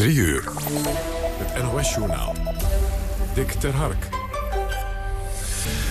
3 uur. Het NOS-journaal. Dick ter Hark.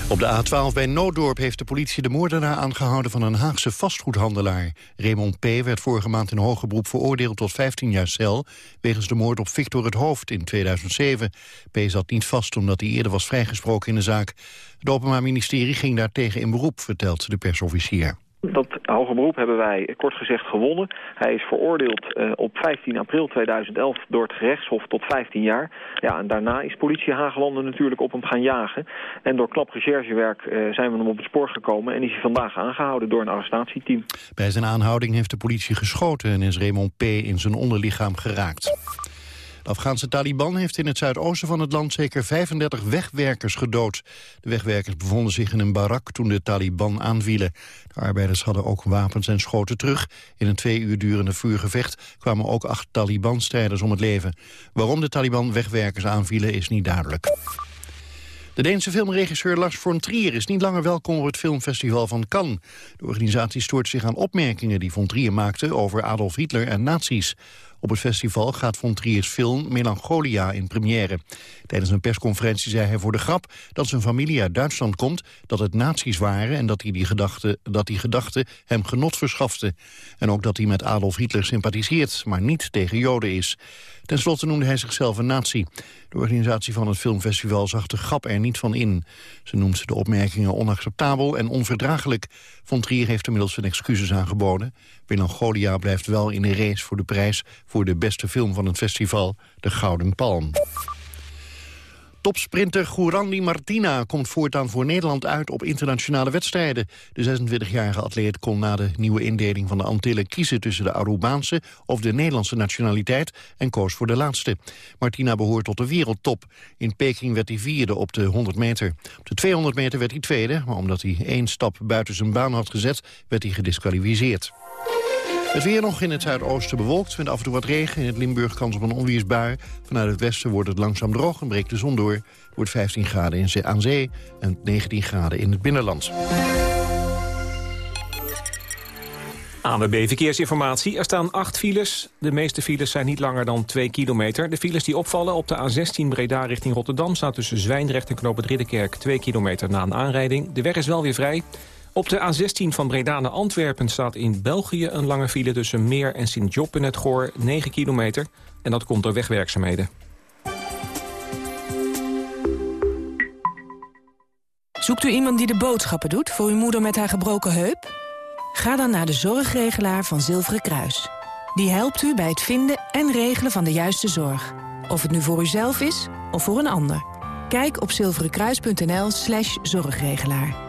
Op de A12 bij Nooddorp heeft de politie de moordenaar aangehouden van een Haagse vastgoedhandelaar. Raymond P. werd vorige maand in hoger beroep veroordeeld tot 15 jaar cel... wegens de moord op Victor het Hoofd in 2007. P. zat niet vast omdat hij eerder was vrijgesproken in de zaak. Het Openbaar Ministerie ging daartegen in beroep, vertelt de persofficier. Dat hoge beroep hebben wij kort gezegd gewonnen. Hij is veroordeeld uh, op 15 april 2011 door het gerechtshof tot 15 jaar. Ja, en daarna is politie Haaglanden natuurlijk op hem gaan jagen. En door knap recherchewerk uh, zijn we hem op het spoor gekomen... en is hij vandaag aangehouden door een arrestatieteam. Bij zijn aanhouding heeft de politie geschoten... en is Raymond P. in zijn onderlichaam geraakt. Afghaanse Taliban heeft in het zuidoosten van het land zeker 35 wegwerkers gedood. De wegwerkers bevonden zich in een barak toen de Taliban aanvielen. De arbeiders hadden ook wapens en schoten terug. In een twee uur durende vuurgevecht kwamen ook acht Taliban-strijders om het leven. Waarom de Taliban wegwerkers aanvielen is niet duidelijk. De Deense filmregisseur Lars von Trier is niet langer welkom op het filmfestival van Cannes. De organisatie stoort zich aan opmerkingen die von Trier maakte over Adolf Hitler en nazi's. Op het festival gaat von Trier's film Melancholia in première. Tijdens een persconferentie zei hij voor de grap dat zijn familie uit Duitsland komt, dat het nazi's waren en dat, hij die gedachte, dat die gedachte hem genot verschafte. En ook dat hij met Adolf Hitler sympathiseert, maar niet tegen Joden is. Ten slotte noemde hij zichzelf een nazi. De organisatie van het filmfestival zag de grap er niet van in. Ze noemt de opmerkingen onacceptabel en onverdraaglijk. Von Trier heeft inmiddels zijn excuses aangeboden. Melancholia blijft wel in de race voor de prijs... voor de beste film van het festival, de Gouden Palm. Topsprinter Gourandi Martina komt voortaan voor Nederland uit op internationale wedstrijden. De 26-jarige atleet kon na de nieuwe indeling van de Antillen kiezen tussen de Arubaanse of de Nederlandse nationaliteit en koos voor de laatste. Martina behoort tot de wereldtop. In Peking werd hij vierde op de 100 meter. Op de 200 meter werd hij tweede, maar omdat hij één stap buiten zijn baan had gezet, werd hij gedisqualificeerd. Het weer nog in het zuidoosten bewolkt, met af en toe wat regen. In het Limburg kans op een onweersbui. Vanuit het westen wordt het langzaam droog en breekt de zon door. Wordt 15 graden in aan zee en 19 graden in het binnenland. ANWB Verkeersinformatie. Er staan acht files. De meeste files zijn niet langer dan 2 kilometer. De files die opvallen op de A16 Breda richting Rotterdam... staat tussen Zwijndrecht en Knoop het Ridderkerk 2 kilometer na een aanrijding. De weg is wel weer vrij. Op de A16 van Breda naar Antwerpen staat in België een lange file... tussen Meer en Sint-Job in het Goor, 9 kilometer. En dat komt door wegwerkzaamheden. Zoekt u iemand die de boodschappen doet voor uw moeder met haar gebroken heup? Ga dan naar de zorgregelaar van Zilveren Kruis. Die helpt u bij het vinden en regelen van de juiste zorg. Of het nu voor uzelf is of voor een ander. Kijk op zilverenkruis.nl slash zorgregelaar.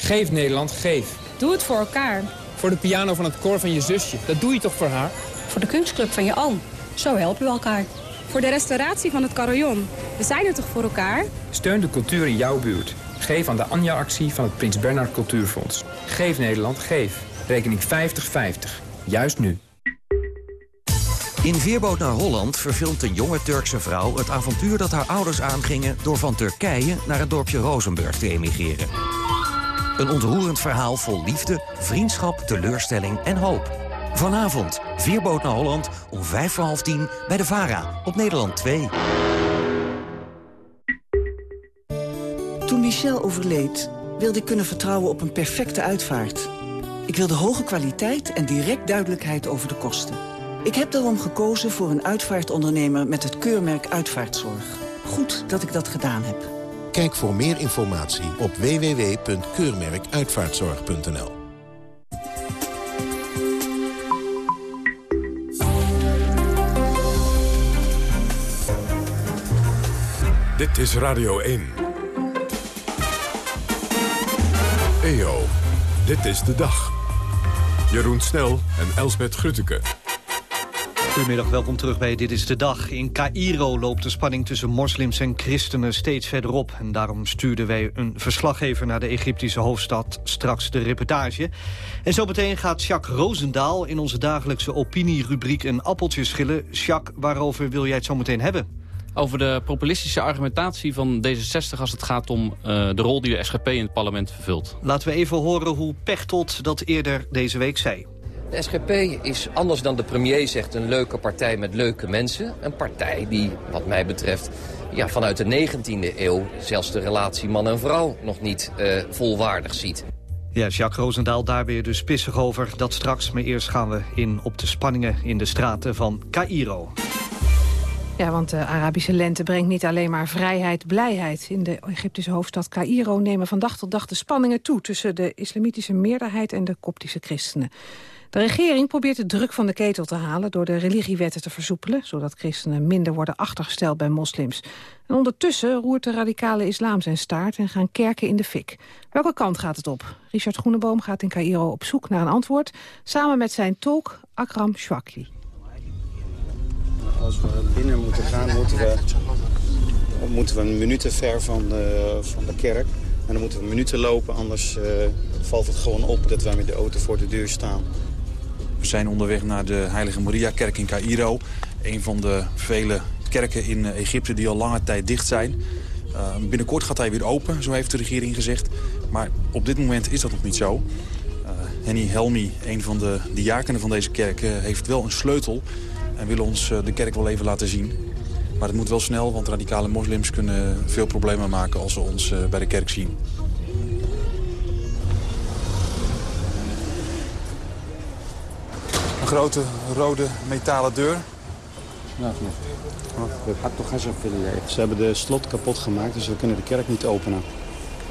Geef Nederland, geef. Doe het voor elkaar. Voor de piano van het koor van je zusje. Dat doe je toch voor haar? Voor de kunstclub van je oom. Zo helpen we elkaar. Voor de restauratie van het carillon. We zijn er toch voor elkaar? Steun de cultuur in jouw buurt. Geef aan de Anja-actie van het Prins Bernhard Cultuurfonds. Geef Nederland, geef. Rekening 5050. Juist nu. In Veerboot naar Holland verfilmt een jonge Turkse vrouw... het avontuur dat haar ouders aangingen... door van Turkije naar het dorpje Rozenburg te emigreren. Een ontroerend verhaal vol liefde, vriendschap, teleurstelling en hoop. Vanavond, Veerboot naar Holland, om vijf voor half tien... bij de VARA, op Nederland 2. Toen Michel overleed, wilde ik kunnen vertrouwen op een perfecte uitvaart. Ik wilde hoge kwaliteit en direct duidelijkheid over de kosten. Ik heb daarom gekozen voor een uitvaartondernemer met het keurmerk Uitvaartzorg. Goed dat ik dat gedaan heb. Kijk voor meer informatie op www.keurmerkuitvaartzorg.nl Dit is Radio 1. EO, dit is de dag. Jeroen Snel en Elsbet Grutteke. Goedemiddag, welkom terug bij Dit is de Dag. In Cairo loopt de spanning tussen moslims en christenen steeds verder op. En daarom stuurden wij een verslaggever naar de Egyptische hoofdstad. Straks de reportage. En zo meteen gaat Jacques Roosendaal in onze dagelijkse opinierubriek een appeltje schillen. Jacques, waarover wil jij het zo meteen hebben? Over de populistische argumentatie van D66 als het gaat om uh, de rol die de SGP in het parlement vervult. Laten we even horen hoe Pechtold dat eerder deze week zei. De SGP is, anders dan de premier zegt, een leuke partij met leuke mensen. Een partij die, wat mij betreft, ja, vanuit de 19e eeuw... zelfs de relatie man en vrouw nog niet uh, volwaardig ziet. Ja, Jacques Roosendaal, daar weer dus pissig over. Dat straks, maar eerst gaan we in op de spanningen in de straten van Cairo. Ja, want de Arabische lente brengt niet alleen maar vrijheid, blijheid. In de Egyptische hoofdstad Cairo nemen van dag tot dag de spanningen toe... tussen de islamitische meerderheid en de koptische christenen. De regering probeert de druk van de ketel te halen... door de religiewetten te versoepelen... zodat christenen minder worden achtergesteld bij moslims. En ondertussen roert de radicale islam zijn staart... en gaan kerken in de fik. Welke kant gaat het op? Richard Groeneboom gaat in Cairo op zoek naar een antwoord... samen met zijn tolk Akram Shwakli. Als we binnen moeten gaan, moeten we, moeten we een minuten ver van de, van de kerk. En dan moeten we minuten lopen, anders uh, valt het gewoon op dat wij met de auto voor de deur staan. We zijn onderweg naar de Heilige Maria-kerk in Cairo. Een van de vele kerken in Egypte die al lange tijd dicht zijn. Uh, binnenkort gaat hij weer open, zo heeft de regering gezegd. Maar op dit moment is dat nog niet zo. Uh, Henny Helmi, een van de diakenen van deze kerk, heeft wel een sleutel... en wil ons de kerk wel even laten zien. Maar het moet wel snel, want radicale moslims kunnen veel problemen maken... als ze ons bij de kerk zien. Grote rode metalen deur. Ze hebben de slot kapot gemaakt, dus we kunnen de kerk niet openen.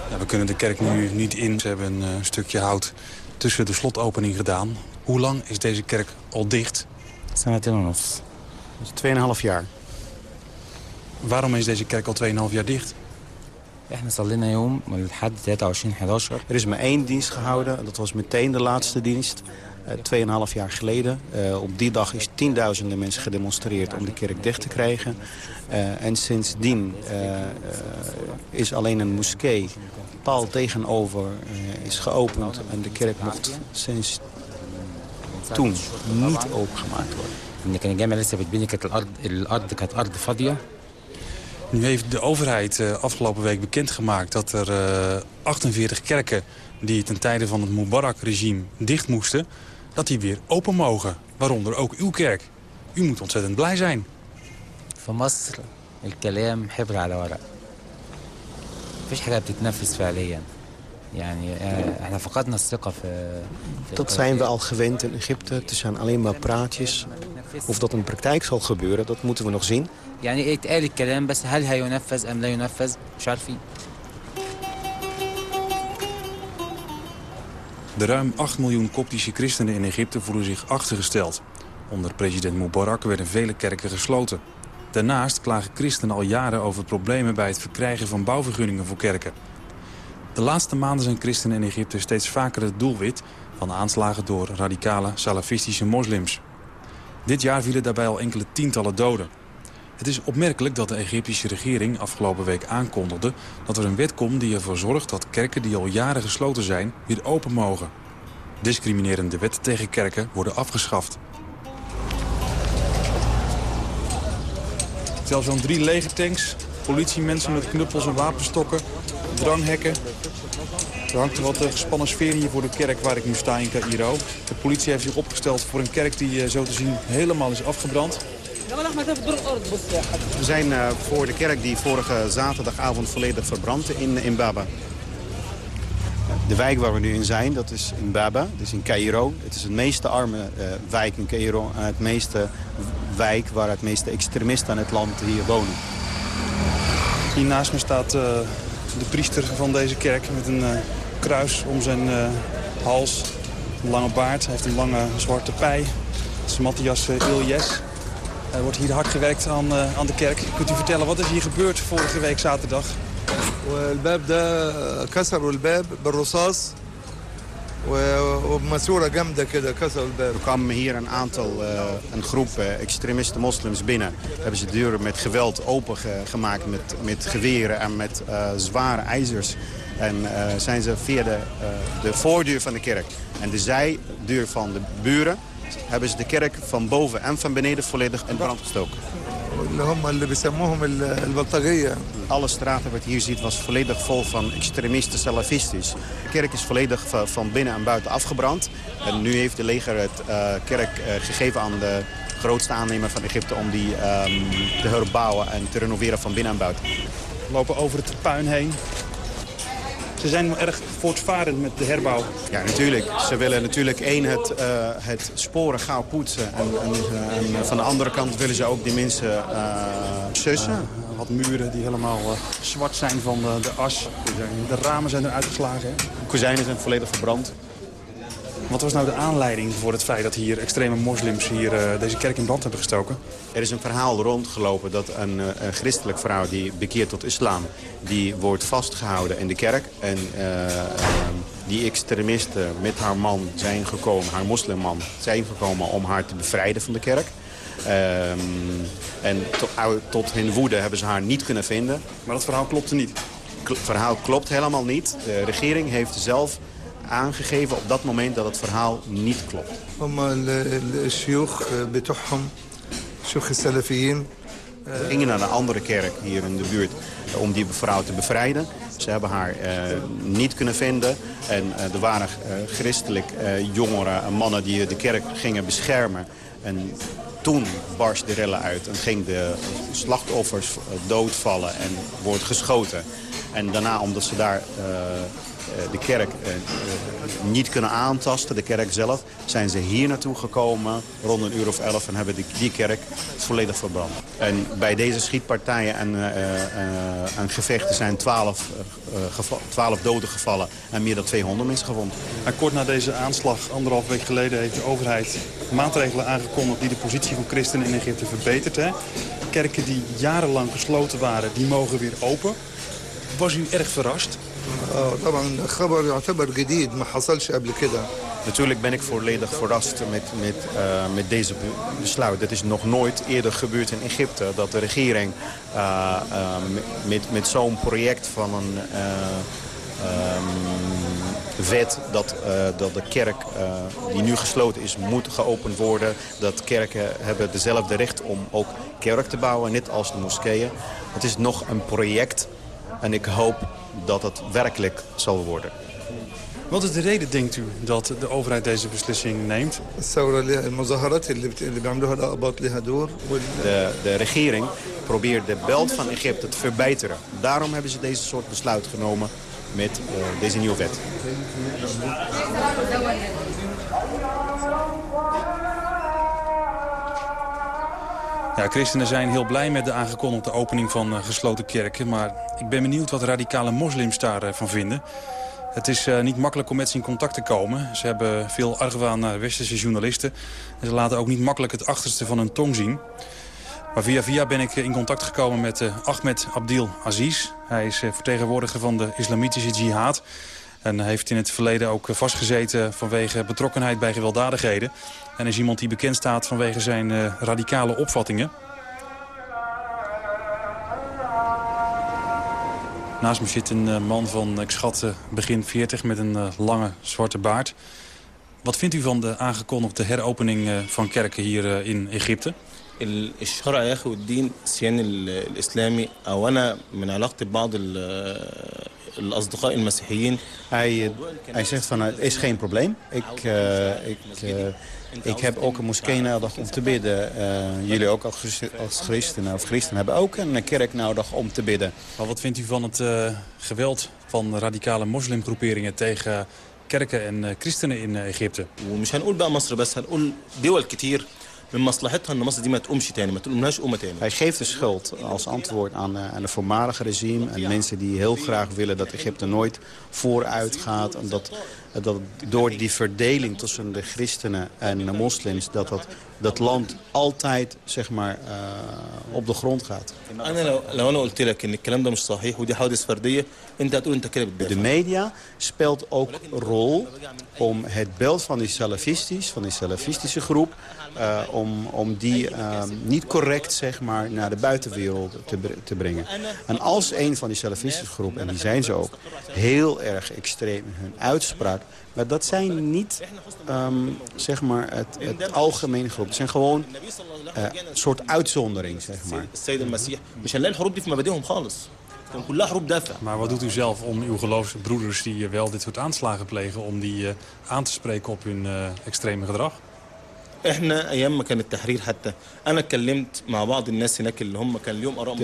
Ja, we kunnen de kerk nu niet in. Ze hebben een uh, stukje hout tussen de slotopening gedaan. Hoe lang is deze kerk al dicht? Dat is 2,5 jaar. Waarom is deze kerk al 2,5 jaar dicht? Er is maar één dienst gehouden. Dat was meteen de laatste dienst. Uh, 2,5 jaar geleden. Uh, op die dag is tienduizenden mensen gedemonstreerd om de kerk dicht te krijgen. Uh, en sindsdien is alleen een moskee paal tegenover is geopend. En de kerk mocht sinds toen niet opengemaakt worden. Nu heeft de overheid uh, afgelopen week bekendgemaakt dat er uh, 48 kerken die ten tijde van het Mubarak-regime dicht moesten, dat die weer open mogen. Waaronder ook uw kerk. U moet ontzettend blij zijn. في مصر الكلام حبر على ورق مفيش حاجة بتتنفذ فعليا يعني احنا فقدنا الثقة في Dat zijn we al gewend in Egypte. Het zijn alleen maar praatjes. Of dat in praktijk zal gebeuren, dat moeten we nog zien. يعني اتقال الكلام بس هل هينفذ ام لا ينفذ مش عارفين De ruim 8 miljoen koptische christenen in Egypte voelen zich achtergesteld. Onder president Mubarak werden vele kerken gesloten. Daarnaast klagen christenen al jaren over problemen bij het verkrijgen van bouwvergunningen voor kerken. De laatste maanden zijn christenen in Egypte steeds vaker het doelwit van aanslagen door radicale salafistische moslims. Dit jaar vielen daarbij al enkele tientallen doden. Het is opmerkelijk dat de Egyptische regering afgelopen week aankondigde... dat er een wet komt die ervoor zorgt dat kerken die al jaren gesloten zijn... weer open mogen. Discriminerende wetten tegen kerken worden afgeschaft. Zelfs zo'n drie legertanks, politiemensen met knuppels en wapenstokken, dranghekken. Er hangt er wat gespannen sfeer hier voor de kerk waar ik nu sta in Cairo. De politie heeft zich opgesteld voor een kerk die zo te zien helemaal is afgebrand. We zijn uh, voor de kerk die vorige zaterdagavond volledig verbrandde in, in Baba. De wijk waar we nu in zijn, dat is in Baba, dus in Cairo. Het is het meeste arme uh, wijk in Cairo en het meeste wijk waar het meeste extremisten aan het land hier wonen. Hier naast me staat uh, de priester van deze kerk met een kruis om zijn hals. Een lange baard, hij heeft een lange zwarte pij. Dat is Matthias Iljes. Er wordt hier hard gewerkt aan, uh, aan de kerk. Kunt u vertellen, wat is hier gebeurd vorige week zaterdag? والباب ده كسروا الباب بالرصاص Er kwamen hier een aantal, uh, een groep uh, extremiste moslims binnen. Hebben ze de deuren met geweld opengemaakt met, met geweren en met uh, zware ijzers. En zijn ze via de, de voordeur van de kerk en de zijdeur van de buren... hebben ze de kerk van boven en van beneden volledig in brand gestoken. Alle straten wat je hier ziet was volledig vol van extremisten, salafistisch. De kerk is volledig van binnen en buiten afgebrand. En nu heeft de leger het uh, kerk uh, gegeven aan de grootste aannemer van Egypte... om die um, te herbouwen en te renoveren van binnen en buiten. We lopen over het puin heen. Ze zijn erg voortvarend met de herbouw. Ja, natuurlijk. Ze willen natuurlijk één het, uh, het sporen gauw poetsen. En, en, en, van de andere kant willen ze ook die mensen uh, sussen. Uh, wat muren die helemaal zwart zijn van de, de as. De ramen zijn eruit geslagen. De kozijnen zijn volledig verbrand. Wat was nou de aanleiding voor het feit dat hier extreme moslims hier, uh, deze kerk in brand hebben gestoken? Er is een verhaal rondgelopen dat een, een christelijk vrouw die bekeert tot islam... die wordt vastgehouden in de kerk. En uh, die extremisten met haar man zijn gekomen, haar moslimman... zijn gekomen om haar te bevrijden van de kerk. Um, en tot, tot hun woede hebben ze haar niet kunnen vinden. Maar dat verhaal klopte niet? Het verhaal klopt helemaal niet. De regering heeft zelf aangegeven op dat moment dat het verhaal niet klopt. We gingen naar een andere kerk hier in de buurt om die vrouw te bevrijden. Ze hebben haar uh, niet kunnen vinden. En uh, er waren uh, christelijk jongeren en mannen die de kerk gingen beschermen. En toen barst de rellen uit en ging de slachtoffers doodvallen en wordt geschoten. En daarna, omdat ze daar de kerk niet kunnen aantasten, de kerk zelf, zijn ze hier naartoe gekomen rond een uur of elf en hebben die, die kerk volledig verbrand. En bij deze schietpartijen en, uh, uh, en gevechten zijn twaalf, twaalf doden gevallen en meer dan 200 mensen gewond. En kort na deze aanslag, anderhalf week geleden, heeft de overheid maatregelen aangekondigd die de positie van christenen in Egypte verbetert. Hè? Kerken die jarenlang gesloten waren, die mogen weer open. Was u erg verrast? Natuurlijk ben ik volledig verrast met, met, uh, met deze besluit. Het is nog nooit eerder gebeurd in Egypte dat de regering uh, uh, met, met zo'n project van een um, wet dat, dat de kerk die nu gesloten is moet geopend worden. Dat kerken hebben dezelfde recht om ook kerk te bouwen, net als de moskeeën. Het is nog een project en ik hoop dat het werkelijk zal worden. Wat is de reden, denkt u, dat de overheid deze beslissing neemt? De, de regering probeert de belt van Egypte te verbeteren. Daarom hebben ze deze soort besluit genomen met uh, deze nieuwe wet. Ja, christenen zijn heel blij met de aangekondigde opening van uh, gesloten kerken. Maar ik ben benieuwd wat radicale moslims daarvan uh, vinden. Het is uh, niet makkelijk om met ze in contact te komen. Ze hebben veel argwaan naar westerse journalisten. En ze laten ook niet makkelijk het achterste van hun tong zien. Maar via via ben ik in contact gekomen met Ahmed Abdil Aziz. Hij is vertegenwoordiger van de islamitische jihad. En heeft in het verleden ook vastgezeten vanwege betrokkenheid bij gewelddadigheden. En is iemand die bekend staat vanwege zijn uh, radicale opvattingen. Naast me zit een uh, man van, ik schat, uh, begin 40 met een lange zwarte baard. Wat vindt u van de aangekondigde heropening van kerken hier in Egypte? الشرع يا اخي والدين السيان الاسلامي او انا من علاقتي ببعض الاصدقاء المسيحيين hij, hij zegt van het is geen probleem. Ik, uh, ik, uh, ik heb ook een moskee nodig om te bidden. Uh, jullie ook als, als christenen of christenen hebben ook een kerk nodig om te bidden. Maar wat vindt u van het geweld van radicale moslimgroeperingen tegen kerken en christenen in Egypte? ومش هنقول بقى مصر بس هنقول دول كتير من مصلحتها ان مصر دي ما تقومش تاني ما تقومناش قومه تاني Hij geeft de schuld als antwoord aan, uh, aan het voormalige regime... en mensen die heel graag willen dat Egypte nooit vooruit gaat... en dat, dat door die verdeling tussen de christenen en de moslims... dat dat, dat land altijd zeg maar, uh, op de grond gaat. انا لو لو انا قلت لك ان الكلام ده مش صحيح ودي حوادث فرديه انت هتقول انت كده بتدافع De media speelt ook rol om het beeld van die salafistisch, van die salafistische groep... eh, om, om die ehm, niet correct zeg maar, naar de buitenwereld te, te brengen. En als een van die salafistische groepen, en die zijn ze ook, heel erg extreem in hun uitspraak... maar dat zijn niet ehm, zeg maar het, het algemene groep. Het zijn gewoon een soort uitzondering, zeg maar. Maar wat doet u zelf om uw geloofsbroeders die eh, wel dit soort aanslagen plegen... om die aan te spreken op hun extreme gedrag? احنا ايام ما كان التحرير حتى انا اتكلمت مع بعض الناس هناك اللي هم كان ليهم اراء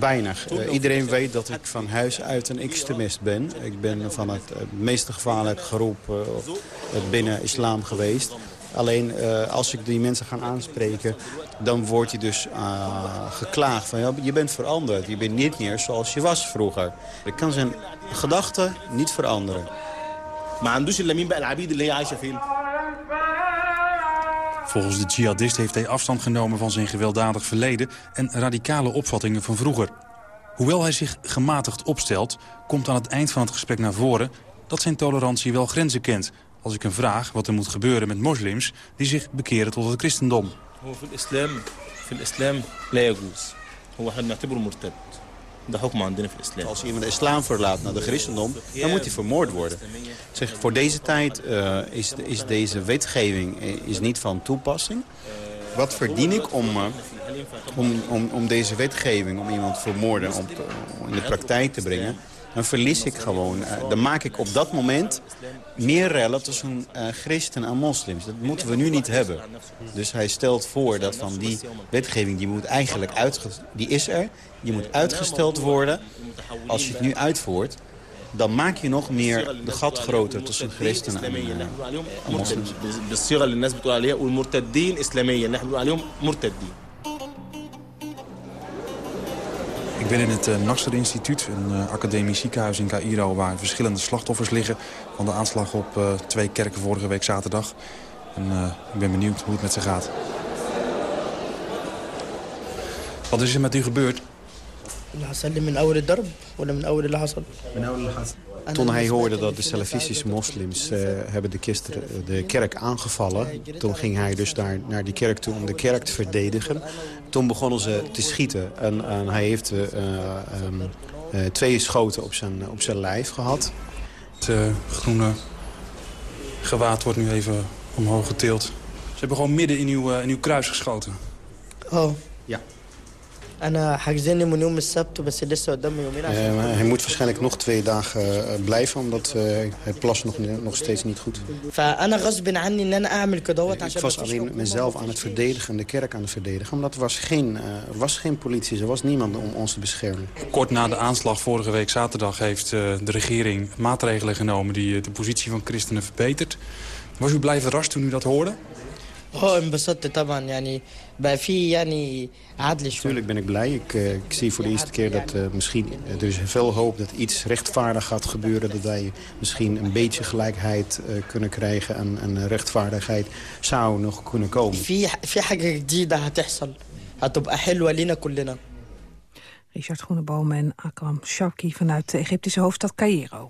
weinig. Uh, iedereen weet dat ik van huis uit een extremist ben. Ik ben van het uh, meest gevaarlijke groep uh, binnen islam geweest. Alleen uh, als ik die mensen ga aanspreken, dan wordt je dus uh, geklaagd van ja, je bent veranderd. Je bent niet meer zoals je was vroeger. Ik kan zijn gedachten niet veranderen. ما عندوش الا مين بقى العبيد اللي هي عايشه فين Volgens de jihadist heeft hij afstand genomen van zijn gewelddadig verleden... en radicale opvattingen van vroeger. Hoewel hij zich gematigd opstelt, komt aan het eind van het gesprek naar voren... dat zijn tolerantie wel grenzen kent. Als ik hem vraag wat er moet gebeuren met moslims... die zich bekeren tot het christendom. Als iemand de islam verlaat naar de christendom, dan moet hij vermoord worden. Zeg, voor deze tijd uh, is, is deze wetgeving is niet van toepassing. Wat verdien ik om, uh, om, om, om deze wetgeving, om iemand vermoorden, om in de praktijk te brengen? Dan verlies ik gewoon. Dan maak ik op dat moment meer rellen tussen uh, christen en moslims. Dat moeten we nu niet hebben. Dus hij stelt voor dat van die wetgeving, die moet eigenlijk. Die is er, die moet uitgesteld worden. Als je het nu uitvoert, dan maak je nog meer de gat groter tussen christenen en, uh, en moslims. In het uh, Nasser Instituut, een uh, academisch ziekenhuis in Cairo... waar verschillende slachtoffers liggen van de aanslag op uh, twee kerken vorige week zaterdag. En ik ben benieuwd hoe het met ze gaat. Wat is er met u gebeurd? Toen hij hoorde dat de salafistische moslims hebben de, kister, de kerk aangevallen... toen ging hij dus daar naar die kerk toe om de kerk te verdedigen. Toen begonnen ze te schieten en, en hij heeft uh, um, uh, twee schoten op zijn, op zijn lijf gehad. Het groene gewaad wordt nu even omhoog getild. Ze hebben gewoon midden in uw, in uw kruis geschoten. Oh. Ja. Eh, hij moet waarschijnlijk nog twee dagen eh, blijven, omdat eh, hij plas nog, nog steeds niet goed. Ik was alleen mezelf aan het verdedigen, de kerk aan het verdedigen. Omdat er was geen, was geen politie, er was niemand om ons te beschermen. Kort na de aanslag vorige week zaterdag heeft de regering maatregelen genomen... die de positie van christenen verbetert. Was u blij verrast toen u dat hoorde? Oh, in Natuurlijk ben ik blij. Ik, eh, ik, zie voor de eerste keer dat uh, misschien... er is veel hoop dat iets rechtvaardig gaat gebeuren. Dat wij misschien een beetje gelijkheid eh, kunnen krijgen. En, rechtvaardigheid zou nog kunnen komen. Richard Groeneboom en Akram Sharkey vanuit de Egyptische hoofdstad Cairo.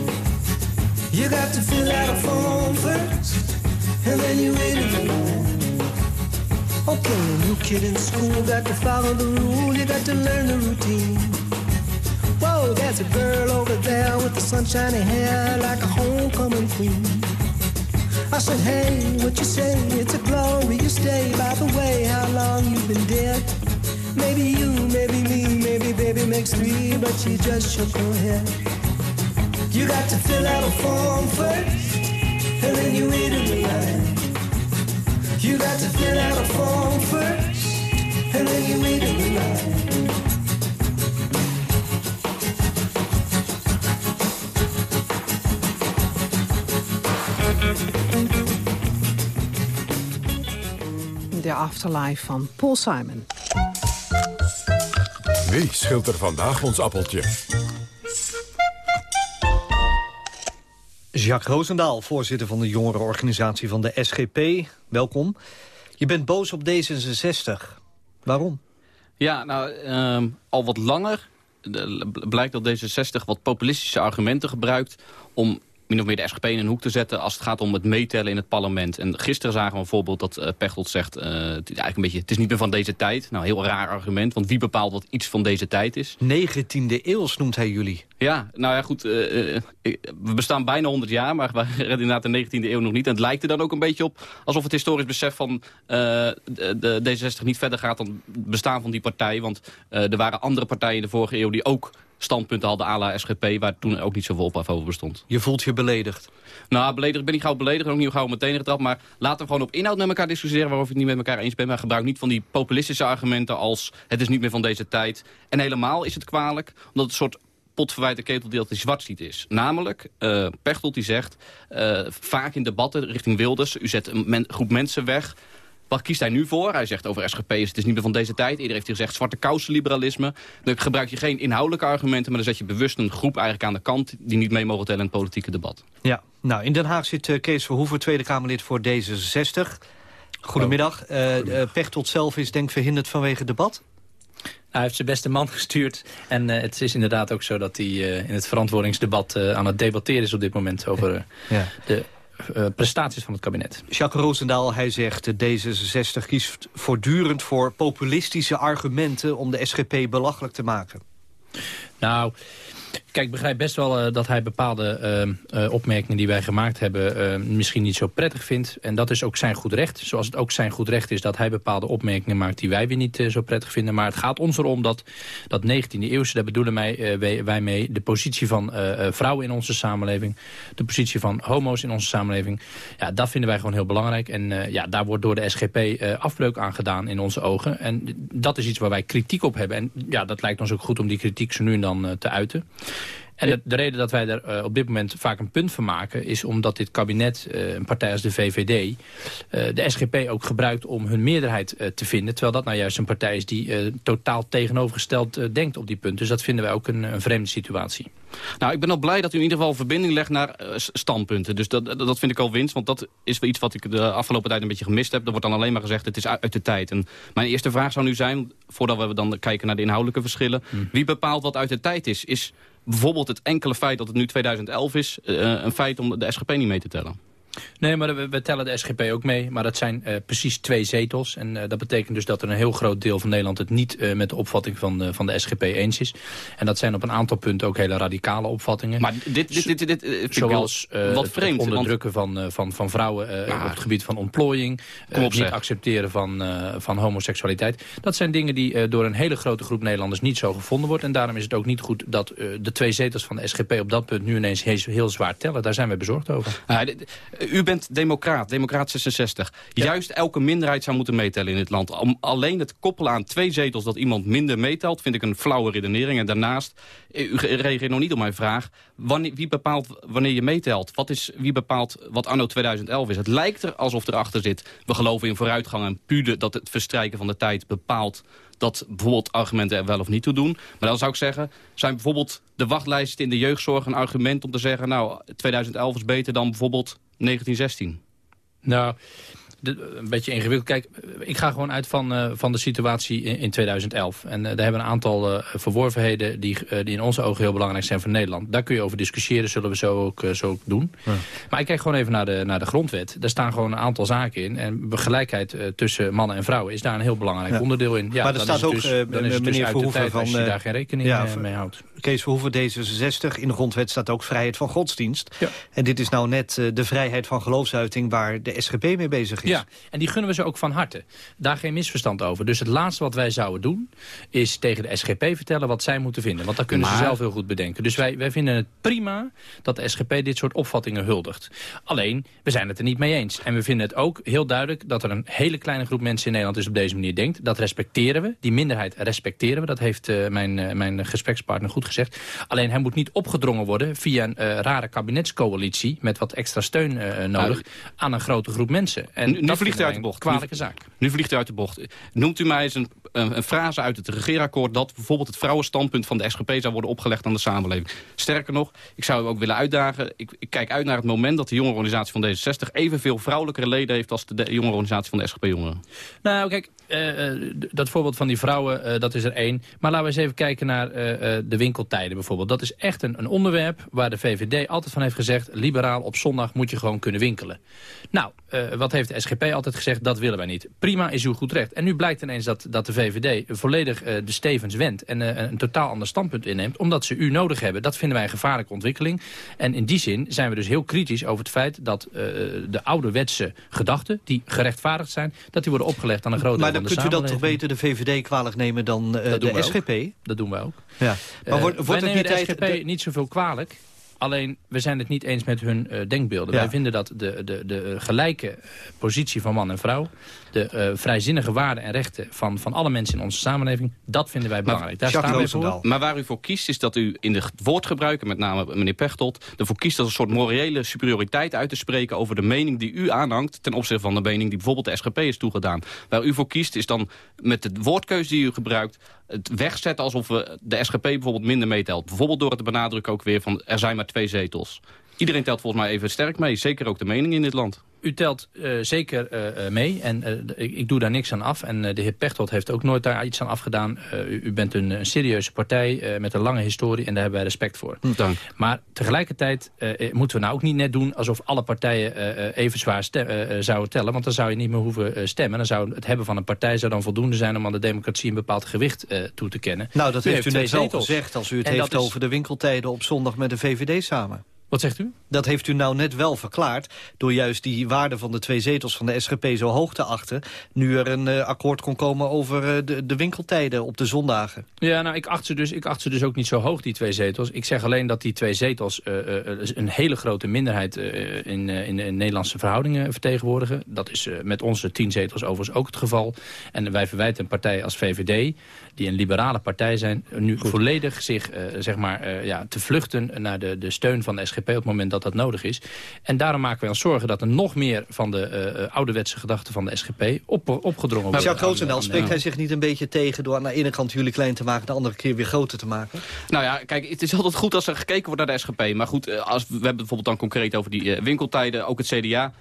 You got to fill out a form first, and then you wait the line. Okay, a new kid in school, got to follow the rule, you got to learn the routine. Whoa, there's a girl over there with the sunshiny hair like a homecoming queen. I said, hey, what you say? It's a glorious day. By the way, how long you been dead? Maybe you, maybe me, maybe baby makes three, but she just shook her head. You got to fill out a form first, and then you wait in the line. You got to fill out a form first, and then you wait in the line. De Afterlife van Paul Simon. Wie schilt er vandaag ons appeltje? Jacques Roosendaal, voorzitter van de jongerenorganisatie van de SGP. Welkom. Je bent boos op D66. Waarom? Ja, nou, ehm, al wat langer blijkt dat D66 wat populistische argumenten gebruikt... om min of meer de SGP in een hoek te zetten als het gaat om het meetellen in het parlement. En gisteren zagen we bijvoorbeeld dat eh Pechtold zegt... eh, het, is eigenlijk een beetje, het is niet meer van deze tijd. Nou, heel raar argument, want wie bepaalt wat iets van deze tijd is? 19e eeuws noemt hij jullie. Ja, nou ja, goed. eh, we bestaan bijna 100 jaar, maar we redden inderdaad de 19e eeuw nog niet. En het lijkt er dan ook een beetje op alsof het historisch besef van de, de D66 niet verder gaat dan het bestaan van die partij. Want er waren andere partijen in de vorige eeuw die ook standpunten hadden à la SGP... waar toen ook niet zoveel ophef over bestond. Je voelt je beledigd? Nou, beledigd ben ik gauw beledigd, ook niet gauw meteen getrapt. Maar laten we gewoon op inhoud met elkaar discussiëren... waarover je het niet met elkaar eens bent. Maar gebruik niet van die populistische argumenten als... het is niet meer van deze tijd. En helemaal is het kwalijk, omdat het een soort potverwijte ketel die altijd zwartziet is. Namelijk, eh Pechtold die zegt, eh, vaak in debatten richting Wilders... u zet een men- groep mensen weg... Wat kiest hij nu voor? Hij zegt over SGP is het is niet meer van deze tijd. Eerder heeft hij gezegd zwarte kousenliberalisme. Dan gebruik je geen inhoudelijke argumenten... maar dan zet je bewust een groep eigenlijk aan de kant... die niet mee mogen tellen in het politieke debat. Ja, nou, in Den Haag zit eh, Kees Verhoeven, Tweede Kamerlid voor D66. Goedemiddag. Eh, eh, Pechtold zelf is denk ik verhinderd vanwege debat? Hij heeft zijn beste man gestuurd. En eh, het is inderdaad ook zo dat hij eh, in het verantwoordingsdebat eh, aan het debatteren is op dit moment over eh, Ja. de eh, prestaties van het kabinet. Jacques Roosendaal, hij zegt eh, D66 kiest voortdurend voor populistische argumenten om de SGP belachelijk te maken. Nou, kijk, ik begrijp best wel eh, dat hij bepaalde eh, eh, opmerkingen die wij gemaakt hebben... misschien niet zo prettig vindt. En dat is ook zijn goed recht. Zoals het ook zijn goed recht is dat hij bepaalde opmerkingen maakt... die wij weer niet zo prettig vinden. Maar het gaat ons erom dat dat 19e eeuwse, daar bedoelen wij, wij, wij mee... de positie van vrouwen in onze samenleving... de positie van homo's in onze samenleving... ja, dat vinden wij gewoon heel belangrijk. En ja, daar wordt door de SGP afbreuk aan gedaan in onze ogen. En dat is iets waar wij kritiek op hebben. En ja, dat lijkt ons ook goed om die kritiek zo nu en dan te uiten. En de, de reden dat wij er eh, op dit moment vaak een punt van maken... is omdat dit kabinet, eh, een partij als de VVD... eh, de SGP ook gebruikt om hun meerderheid te vinden. Terwijl dat nou juist een partij is die totaal tegenovergesteld denkt op die punt. Dus dat vinden wij ook een, een vreemde situatie. Nou, ik ben al blij dat u in ieder geval verbinding legt naar standpunten. Dus dat, dat vind ik al winst, want dat is wel iets wat ik de afgelopen tijd een beetje gemist heb. Er wordt dan alleen maar gezegd, het is uit de tijd. En mijn eerste vraag zou nu zijn, voordat we dan kijken naar de inhoudelijke verschillen. Wie bepaalt wat uit de tijd is? Is bijvoorbeeld het enkele feit dat het nu 2011 is... eh, een feit om de SGP niet mee te tellen? Nee, maar we, we tellen de SGP ook mee. Maar dat zijn eh, precies twee zetels. En eh, dat betekent dus dat er een heel groot deel van Nederland... het niet eh, met de opvatting van de, van de SGP eens is. En dat zijn op een aantal punten ook hele radicale opvattingen. Maar dit, dit, dit, dit, vind ik Zoals wel wat vreemd. het want- onderdrukken van, van, van vrouwen op het gebied van ontplooiing. Kom op, het niet accepteren van, van homoseksualiteit. Dat zijn dingen die door een hele grote groep Nederlanders niet zo gevonden wordt. En daarom is het ook niet goed dat de twee zetels van de SGP op dat punt nu ineens heel, heel zwaar tellen. Daar zijn we bezorgd over. Ja, dit- u bent democraat, democraat 66. Juist elke minderheid zou moeten meetellen in dit land. Om alleen het koppelen aan twee zetels dat iemand minder meetelt... vind ik een flauwe redenering. En daarnaast, u reageert nog niet op mijn vraag... Wanneer, wie bepaalt wanneer je meetelt? Wat is, wie bepaalt wat anno 2011 is? Het lijkt er alsof erachter zit... we geloven in vooruitgang en pude dat het verstrijken van de tijd bepaalt dat bijvoorbeeld argumenten er wel of niet toe doen. Maar dan zou ik zeggen, zijn bijvoorbeeld de wachtlijsten in de jeugdzorg een argument om te zeggen... nou, 2011 is beter dan bijvoorbeeld 1916? Nou, de, een beetje ingewikkeld. Kijk, ik ga gewoon uit van, uh, van de situatie in, in 2011. En uh, daar hebben een aantal uh, verworvenheden die, die in onze ogen heel belangrijk zijn voor Nederland. Daar kun je over discussiëren, zullen we zo ook, zo ook doen. Ja. Maar ik kijk gewoon even naar de, naar de grondwet. Daar staan gewoon een aantal zaken in. En gelijkheid tussen mannen en vrouwen is daar een heel belangrijk ja. onderdeel in. Ja, maar er staat ook, dus, dan is meneer dus Verhoeven, van, als je daar geen rekening ja, mee houdt. Kees Verhoeven, D66, in de grondwet staat ook vrijheid van godsdienst. Ja. En dit is nou net de vrijheid van geloofsuiting waar de SGP mee bezig is. Ja, en die gunnen we ze ook van harte. Daar geen misverstand over. Dus het laatste wat wij zouden doen... is tegen de SGP vertellen wat zij moeten vinden. Want dat kunnen maar... ze zelf heel goed bedenken. Dus wij, wij vinden het prima dat de SGP dit soort opvattingen huldigt. Alleen, we zijn het er niet mee eens. En we vinden het ook heel duidelijk dat er een hele kleine groep mensen in Nederland... dus op deze manier denkt. Dat respecteren we. Die minderheid respecteren we. Dat heeft uh, mijn, uh, mijn gesprekspartner goed gezegd. Alleen hij moet niet opgedrongen worden via een uh, rare kabinetscoalitie... met wat extra steun nodig nou, aan een grote groep mensen. En nu, nu vliegt hij uit de bocht. Kwalijke zaak. Nu vliegt u uit de bocht. Noemt u mij eens een, een, frase uit het regeerakkoord... dat bijvoorbeeld het vrouwenstandpunt van de SGP zou worden opgelegd aan de samenleving. Sterker nog, ik zou u ook willen uitdagen... Ik, ik kijk uit naar het moment dat de jonge organisatie van D66... evenveel vrouwelijke leden heeft als de, de jonge organisatie van de SGP-jongeren. Nou, kijk, uh, dat voorbeeld van die vrouwen, uh, dat is er één. Maar laten we eens even kijken naar de winkeltijden bijvoorbeeld. Dat is echt een, een, onderwerp waar de VVD altijd van heeft gezegd... liberaal op zondag moet je gewoon kunnen winkelen. Nou, wat heeft de SGP altijd gezegd? Dat willen wij niet. Prima, is uw goed recht. En nu blijkt ineens dat, dat de VVD volledig de stevens wendt... en een totaal ander standpunt inneemt, omdat ze u nodig hebben. Dat vinden wij een gevaarlijke ontwikkeling. En in die zin zijn we dus heel kritisch over het feit... dat de ouderwetse gedachten, die gerechtvaardigd zijn... dat die worden opgelegd aan een grote maar kunt u dat toch beter de VVD kwalijk nemen dan de SGP? Ook. Dat doen wij ook. Ja. Maar wordt, wordt het niet de SGP niet zoveel kwalijk. Alleen, we zijn het niet eens met hun uh, denkbeelden. Ja. Wij vinden dat de, de, de gelijke positie van man en vrouw... de uh, vrijzinnige waarden en rechten van, van alle mensen in onze samenleving... dat vinden wij belangrijk. Daar staan wij voor. Maar waar u voor kiest is dat u in de woordgebruik... met name meneer Pechtold, ervoor kiest als een soort morele superioriteit uit te spreken... over de mening die u aanhangt... ten opzichte van de mening die bijvoorbeeld de SGP is toegedaan. Waar u voor kiest is dan met de woordkeuze die u gebruikt het wegzetten alsof we de SGP bijvoorbeeld minder meetelt. Bijvoorbeeld door het te benadrukken ook weer van er zijn maar twee zetels. Iedereen telt volgens mij even sterk mee. Zeker ook de mening in dit land. U telt uh, zeker uh, mee en uh, ik, ik, doe daar niks aan af. En de heer Pechtold heeft ook nooit daar iets aan afgedaan. U, u, bent een, een serieuze partij met een lange historie en daar hebben wij respect voor. Dank. Maar tegelijkertijd moeten we nou ook niet net doen alsof alle partijen even zwaar zouden tellen. Want dan zou je niet meer hoeven stemmen. Dan zou het hebben van een partij zou dan voldoende zijn om aan de democratie een bepaald gewicht toe te kennen. Nou, dat u heeft u net gezegd als u het en heeft over de winkeltijden op zondag met de VVD samen. Wat zegt u? Dat heeft u nou net wel verklaard... door juist die waarde van de twee zetels van de SGP zo hoog te achten... nu er een uh, akkoord kon komen over uh, de, de, winkeltijden op de zondagen. Ja, nou, ik acht, ze dus, ik acht ze dus ook niet zo hoog, die twee zetels. Ik zeg alleen dat die twee zetels uh, een hele grote minderheid... in, in, in, Nederlandse verhoudingen vertegenwoordigen. Dat is met onze tien zetels overigens ook het geval. En wij verwijten een partij als VVD die een liberale partij zijn... nu Goed. volledig zich uh, zeg maar, uh, ja, te vluchten naar de, de steun van de SGP... op het moment dat dat nodig is. En daarom maken wij ons zorgen dat er nog meer van de uh, ouderwetse gedachten van de SGP op, opgedrongen maar worden. Maar Roosendaal, spreekt hij zich niet een beetje tegen... door aan de ene kant jullie klein te maken... de andere keer weer groter te maken? Nou ja, kijk, het is altijd goed als er gekeken wordt naar de SGP. Maar goed, als, we hebben bijvoorbeeld dan concreet over die winkeltijden. Ook het CDA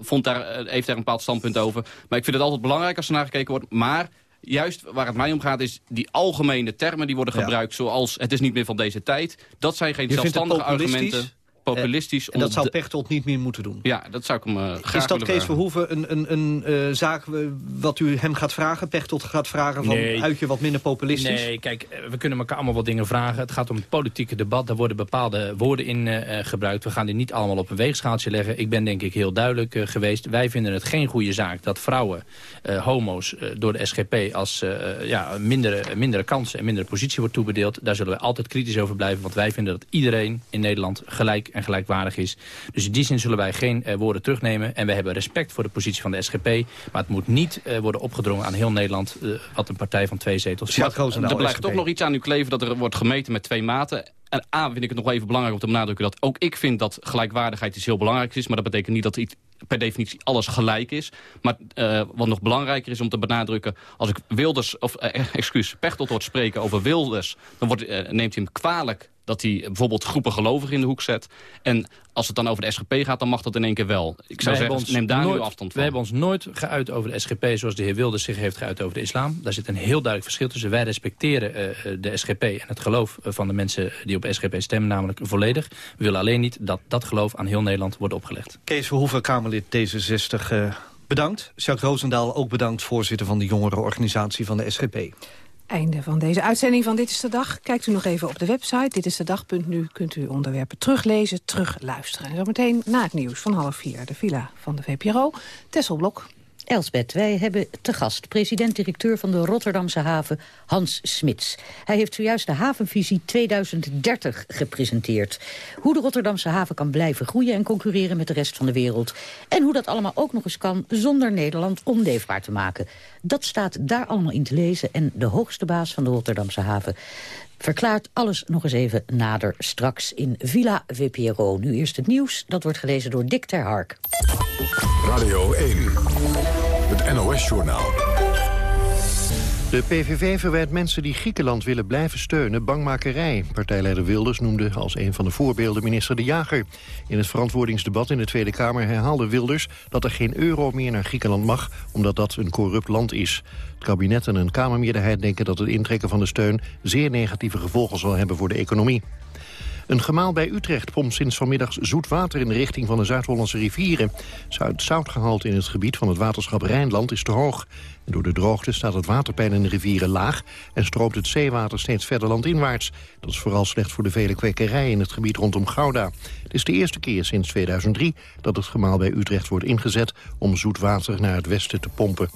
vond daar, heeft daar een bepaald standpunt over. Maar ik vind het altijd belangrijk als er naar gekeken wordt. Maar juist waar het mij om gaat is die algemene termen die worden gebruikt... Zoals het is niet meer van deze tijd. Dat zijn geen Je zelfstandige argumenten populistisch. En, en dat zou Pechtold niet meer moeten doen? Ja, dat zou ik hem uh, graag Is dat Kees Verhoeven een, een, een uh, zaak wat u hem gaat vragen? Pechtold gaat vragen van nee. uit je wat minder populistisch? Nee, kijk, we kunnen elkaar allemaal wat dingen vragen. Het gaat om het politieke debat. Daar worden bepaalde woorden in uh, gebruikt. We gaan die niet allemaal op een weegschaaltje leggen. Ik ben denk ik heel duidelijk geweest. Wij vinden het geen goede zaak dat vrouwen, homo's, door de SGP... als ja, mindere, mindere kansen en mindere positie wordt toebedeeld. Daar zullen we altijd kritisch over blijven. Want wij vinden dat iedereen in Nederland gelijk en gelijkwaardig is. Dus in die zin zullen wij geen uh, woorden terugnemen. En we hebben respect voor de positie van de SGP. Maar het moet niet uh, worden opgedrongen aan heel Nederland... Uh, wat een partij van twee zetels is. Er blijft toch nog iets aan u kleven dat er wordt gemeten met twee maten. En A, vind ik het nog even belangrijk om te benadrukken... dat ook ik vind dat gelijkwaardigheid iets heel belangrijks is. Maar dat betekent niet dat iets per definitie alles gelijk is. Maar uh, wat nog belangrijker is om te benadrukken... als ik Wilders, of uh, excuus, Pechtold hoort spreken over Wilders... dan wordt, neemt hij hem kwalijk dat hij bijvoorbeeld groepen gelovigen in de hoek zet. En als het dan over de SGP gaat, dan mag dat in één keer wel. Ik zou Wij zeggen, hebben neem daar nooit, nu afstand van. Wij hebben ons nooit geuit over de SGP zoals de heer Wilders zich heeft geuit over de islam. Daar zit een heel duidelijk verschil tussen. Wij respecteren uh, de SGP en het geloof van de mensen die op SGP stemmen, namelijk volledig. We willen alleen niet dat dat geloof aan heel Nederland wordt opgelegd. Kees Verhoeven, Kamerlid D66, uh, bedankt. Jacques Roosendaal ook bedankt, voorzitter van de jongerenorganisatie van de SGP. Einde van deze uitzending van Dit is de Dag. Kijkt u nog even op de website ditistedag.nu. Kunt u onderwerpen teruglezen, terugluisteren. En zometeen na het nieuws van half vier. De villa van de VPRO. Tessel Blok. Elsbeth, wij hebben te gast president-directeur van de Rotterdamse haven Hans Smits. Hij heeft zojuist de havenvisie 2030 gepresenteerd. Hoe de Rotterdamse haven kan blijven groeien en concurreren met de rest van de wereld. En hoe dat allemaal ook nog eens kan zonder Nederland onleefbaar te maken. Dat staat daar allemaal in te lezen en de hoogste baas van de Rotterdamse haven verklaart alles nog eens even nader straks in Villa VPRO. Nu eerst het nieuws, dat wordt gelezen door Dick ter Hark. Radio 1, het NOS-journaal. De PVV verwijt mensen die Griekenland willen blijven steunen bangmakerij. Partijleider Wilders noemde als een van de voorbeelden minister De Jager. In het verantwoordingsdebat in de Tweede Kamer herhaalde Wilders... dat er geen euro meer naar Griekenland mag, omdat dat een corrupt land is. Het kabinet en een Kamermeerderheid denken dat het intrekken van de steun... zeer negatieve gevolgen zal hebben voor de economie. Een gemaal bij Utrecht pompt sinds vanmiddag zoet water in de richting van de Zuid-Hollandse rivieren. Het zoutgehalte in het gebied van het waterschap Rijnland is te hoog. En door de droogte staat het waterpeil in de rivieren laag... en stroomt het zeewater steeds verder landinwaarts. Dat is vooral slecht voor de vele kwekerijen in het gebied rondom Gouda. Het is de eerste keer sinds 2003 dat het gemaal bij Utrecht wordt ingezet... om zoet water naar het westen te pompen.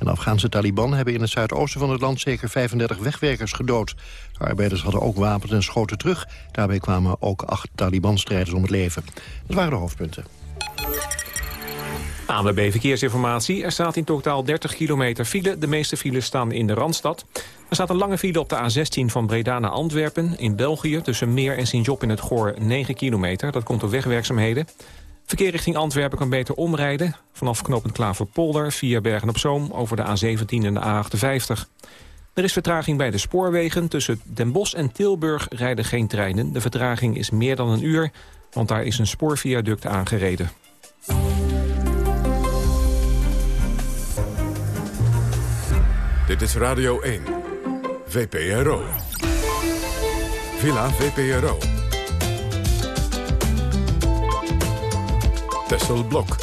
En de Afghaanse Taliban hebben in het zuidoosten van het land zeker 35 wegwerkers gedood. De arbeiders hadden ook wapens en schoten terug. Daarbij kwamen ook acht Taliban-strijders om het leven. Dat waren de hoofdpunten. ANWB Verkeersinformatie. Er staat in totaal 30 kilometer file. De meeste files staan in de Randstad. Er staat een lange file op de A16 van Breda naar Antwerpen. In België tussen Meer en Sint-Job in het Goor 9 kilometer. Dat komt door wegwerkzaamheden. Verkeer richting Antwerpen kan beter omrijden. Vanaf knooppunt Klaverpolder via Bergen-op-Zoom over de A17 en de A58. Er is vertraging bij de spoorwegen. Tussen Den Bosch en Tilburg rijden geen treinen. De vertraging is meer dan een uur, want daar is een spoorviaduct aangereden. Dit is Radio 1, VPRO. Villa VPRO. Tessel Blok.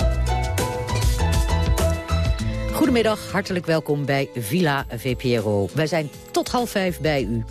Goedemiddag, hartelijk welkom bij Villa VPRO. Wij zijn tot half vijf bij u.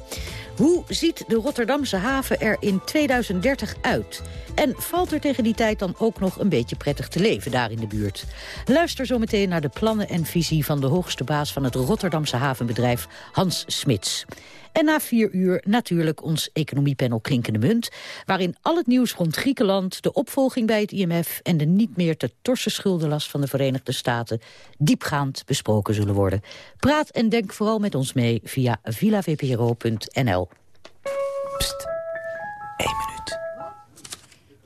Hoe ziet de Rotterdamse haven er in 2030 uit? En valt er tegen die tijd dan ook nog een beetje prettig te leven daar in de buurt? Luister zo meteen naar de plannen en visie van de hoogste baas van het Rotterdamse havenbedrijf, Hans Smits. En na vier uur natuurlijk ons economiepanel Klinkende Munt... waarin al het nieuws rond Griekenland, de opvolging bij het IMF... en de niet meer te torse schuldenlast van de Verenigde Staten... diepgaand besproken zullen worden. Praat en denk vooral met ons mee via villavpro.nl. Pst, één minuut.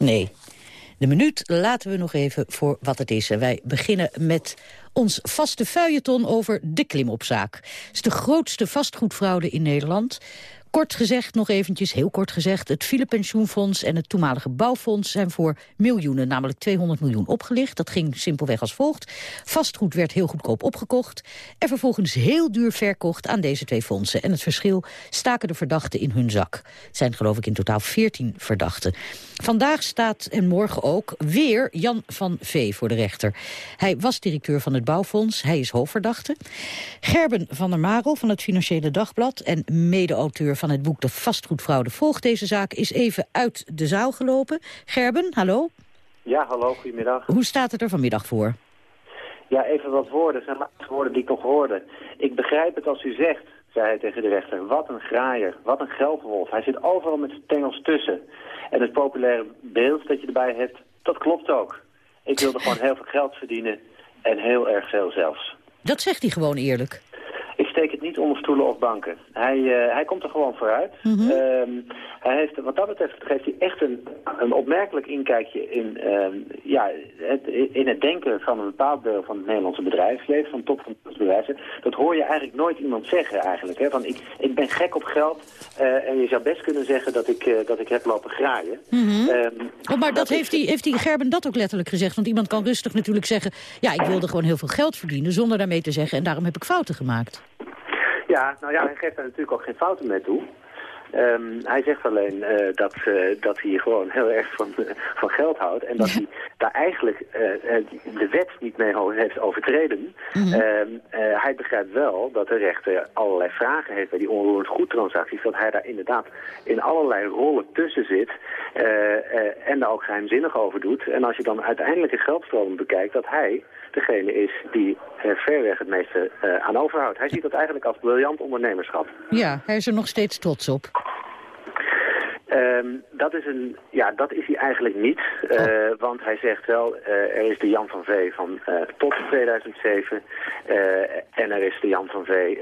Nee, de minuut laten we nog even voor wat het is. En wij beginnen met ons vaste feuilleton over de klimopzaak. Het is de grootste vastgoedfraude in Nederland. Kort gezegd, nog eventjes, heel kort gezegd... het filepensioenfonds en het toenmalige bouwfonds zijn voor miljoenen... namelijk 200 miljoen opgelicht. Dat ging simpelweg als volgt. Vastgoed werd heel goedkoop opgekocht... en vervolgens heel duur verkocht aan deze twee fondsen. En het verschil staken de verdachten in hun zak. Het zijn geloof ik in totaal 14 verdachten. Vandaag staat en morgen ook weer Jan van Vee voor de rechter. Hij was directeur van het bouwfonds, hij is hoofdverdachte. Gerben van der Marel van het Financiële Dagblad... en mede-auteur van het boek De Vastgoedfraude volgt deze zaak... is even uit de zaal gelopen. Gerben, hallo. Ja, hallo, goedemiddag. Hoe staat het er vanmiddag voor? Ja, even wat woorden. zijn laatste woorden die ik nog hoorde. Ik begrijp het als u zegt, zei hij tegen de rechter. Wat een graaier, wat een geldwolf. Hij zit overal met zijn tengels tussen. En het populaire beeld dat je erbij hebt, dat klopt ook. Ik wilde gewoon heel veel geld verdienen en heel erg veel zelfs. Dat zegt hij gewoon eerlijk. Ik steek het niet onder stoelen of banken. Hij, eh, hij komt er gewoon vooruit. Mhm. Ehm, hij heeft, wat dat betreft geeft hij echt een, een opmerkelijk inkijkje in, ehm, ja, het, in het denken van een bepaald deel van het Nederlandse bedrijfsleven, van top van het bedrijfsleven. Dat hoor je eigenlijk nooit iemand zeggen eigenlijk. Hè? Van, ik, ik ben gek op geld eh, en je zou best kunnen zeggen dat ik, eh, dat ik heb lopen graaien. Oh, maar dat is- heeft die, heeft die Gerben dat ook letterlijk gezegd. Want iemand kan rustig natuurlijk zeggen... ja, ik wilde gewoon heel veel geld verdienen... zonder daarmee te zeggen... en daarom heb ik fouten gemaakt. Ja, nou ja, hij geeft daar natuurlijk ook geen fouten mee toe. Ehm, hij zegt alleen eh, dat, eh, dat hij gewoon heel erg van, van geld houdt. En dat hij daar eigenlijk eh, eh, de wet niet mee heeft overtreden. Mhm. Ehm, eh, hij begrijpt wel dat de rechter allerlei vragen heeft bij die onroerend goedtransacties. Dat hij daar inderdaad in allerlei rollen tussen zit. eh, eh, en daar ook geheimzinnig over doet. En als je dan uiteindelijk de geldstroom bekijkt, dat hij degene is die eh, verreweg het meeste eh, aan overhoudt. Hij ziet dat eigenlijk als briljant ondernemerschap. Ja, hij is er nog steeds trots op. Ehm, dat, is een, ja, dat is hij eigenlijk niet. eh, Want hij zegt wel, eh, er is de Jan van Vee van eh, tot 2007. eh, en er is de Jan van Vee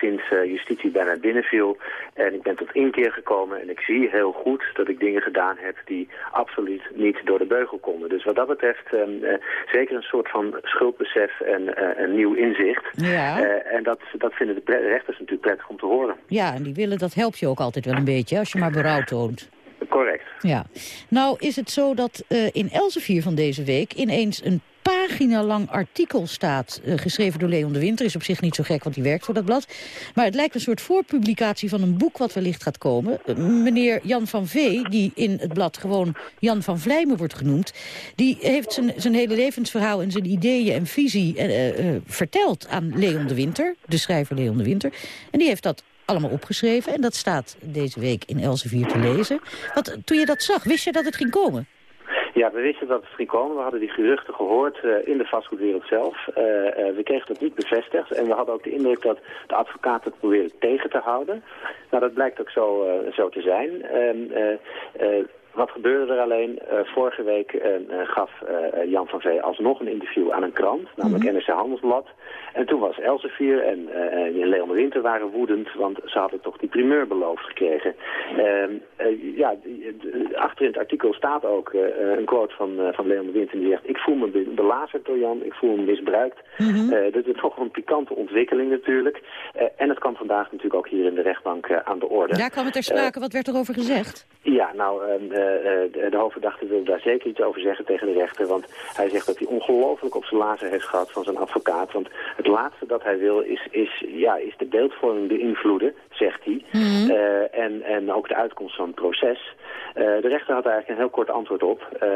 sinds justitie bijna binnenviel. En ik ben tot inkeer gekomen en ik zie heel goed dat ik dingen gedaan heb die absoluut niet door de beugel konden. Dus wat dat betreft ehm, eh, zeker een soort van schuldbesef en een nieuw inzicht. Ja. En dat, dat vinden de rechters natuurlijk prettig om te horen. Ja, en die willen, dat helpt je ook altijd wel een beetje... als je maar berouw Correct. Ja. Nou is het zo dat eh, in Elsevier van deze week ineens een pagina lang artikel staat, eh, geschreven door Leon de Winter. Is op zich niet zo gek, want hij werkt voor dat blad. Maar het lijkt een soort voorpublicatie van een boek wat wellicht gaat komen. Eh, meneer Jan van Vee, die in het blad gewoon Jan van Vlijmen wordt genoemd... die heeft zijn, zijn hele levensverhaal en zijn ideeën en visie verteld aan Leon de Winter. De schrijver Leon de Winter. En die heeft dat allemaal opgeschreven. En dat staat deze week in Elsevier te lezen. Wat, toen je dat zag, wist je dat het ging komen? Ja, we wisten dat het ging komen. We hadden die geruchten gehoord eh, in de vastgoedwereld zelf. Eh, eh, we kregen dat niet bevestigd. En we hadden ook de indruk dat de advocaat het probeerde tegen te houden. Nou, dat blijkt ook zo, zo te zijn. Wat gebeurde er alleen? Eh, vorige week eh, eh, gaf Jan van Vee alsnog een interview aan een krant, namelijk NRC Handelsblad. En toen was Elsevier en, en Leon de Winter waren woedend, want ze hadden toch die primeur beloofd gekregen. Ehm, eh, ja, achter in het artikel staat ook een quote van, van Leon de Winter die zegt... ik voel me be- belazerd door Jan, ik voel me misbruikt. Eh, dat is toch een pikante ontwikkeling natuurlijk. En het kwam vandaag natuurlijk ook hier in de rechtbank aan de orde. Daar kwam het ter sprake. Wat werd er over gezegd? Ja, nou, ehm, eh, eh, de, de hoofdverdachte wil daar zeker iets over zeggen tegen de rechter. Want hij zegt dat hij ongelooflijk op zijn lazen heeft gehad van zijn advocaat. Want het laatste dat hij wil is, is, ja, is de beeldvorming beïnvloeden, zegt hij. Eh, en, en ook de uitkomst van het proces. Eh, de rechter had eigenlijk een heel kort antwoord op. Eh,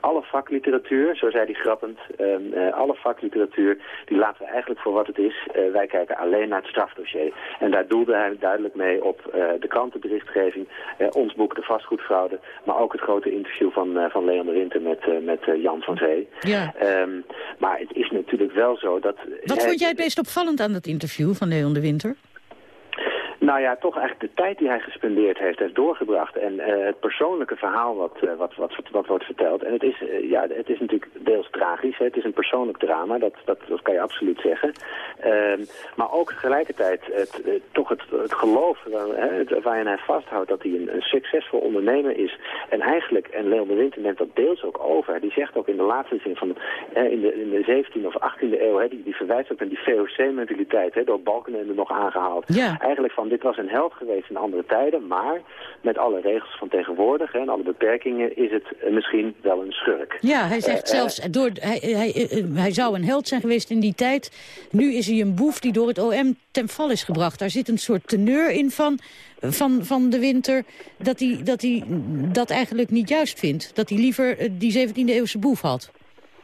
alle vakliteratuur, zo zei hij grappend, ehm, eh, alle vakliteratuur, die laten we eigenlijk voor wat het is. Wij kijken alleen naar het strafdossier. En daar doelde hij duidelijk mee op de krantenberichtgeving, ons boek De Vastgoedfraude, maar ook het grote interview van, van Leon de Winter met, met Jan van Vee. Ja. Ehm, maar het is natuurlijk wel zo dat... Wat hij- vond jij het meest opvallend aan dat interview van Leon de Winter? Nou ja, toch eigenlijk de tijd die hij gespendeerd heeft, heeft doorgebracht. En eh, het persoonlijke verhaal wat, eh, wat, wat, wat, wordt verteld. En het is, eh, ja, het is natuurlijk deels tragisch. Hè. Het is een persoonlijk drama, dat, dat, dat kan je absoluut zeggen. Ehm, maar ook tegelijkertijd het, toch het, het geloof waar, waarin hij vasthoudt dat hij een, een succesvol ondernemer is. En eigenlijk, en Leon de Winter neemt dat deels ook over. Die zegt ook in de laatste zin van in, de, in de 17e of 18e eeuw, hè, die, die verwijst ook naar die VOC-mentaliteit, door Balkenende nog aangehaald. Ja. Eigenlijk van dit was een held geweest in andere tijden, maar met alle regels van tegenwoordig hè, en alle beperkingen is het misschien wel een schurk. Ja, hij zegt Eh, eh, zelfs, door, hij, hij, eh, hij zou een held zijn geweest in die tijd. Nu is hij een boef die door het OM ten val is gebracht. Daar zit een soort teneur in van, van, van de winter... Dat hij, dat hij dat eigenlijk niet juist vindt. Dat hij liever die 17e-eeuwse boef had.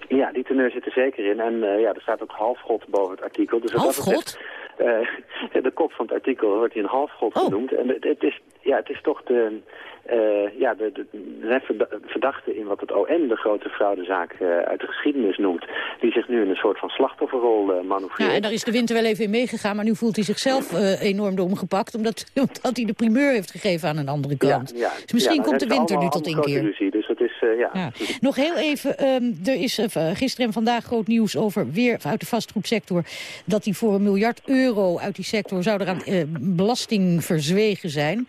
Ja, die teneur zit er zeker in. En ja, er staat ook halfgod boven het artikel. Dus dat Halfgod? betreft, eh, de kop van het artikel wordt hij een halfgod Oh. genoemd. En het, het is, ja, het is toch de, eh, ja, de, de, er zijn verdachten in wat het OM de grote fraudezaak uh, uit de geschiedenis noemt, die zich nu in een soort van slachtofferrol uh, manoeuvreert. Ja, en daar is de winter wel even in meegegaan, maar nu voelt hij zichzelf enorm door omgepakt, omdat, omdat hij de primeur heeft gegeven aan een andere kant. Ja, ja. Dus misschien komt de winter nu tot inkeer. Ruzie, dus dat is, ja. ja. Nog heel even, um, er is gisteren en vandaag groot nieuws over weer uit de vastgoedsector, dat die voor een miljard euro uit die sector zou er aan belasting verzwegen zijn.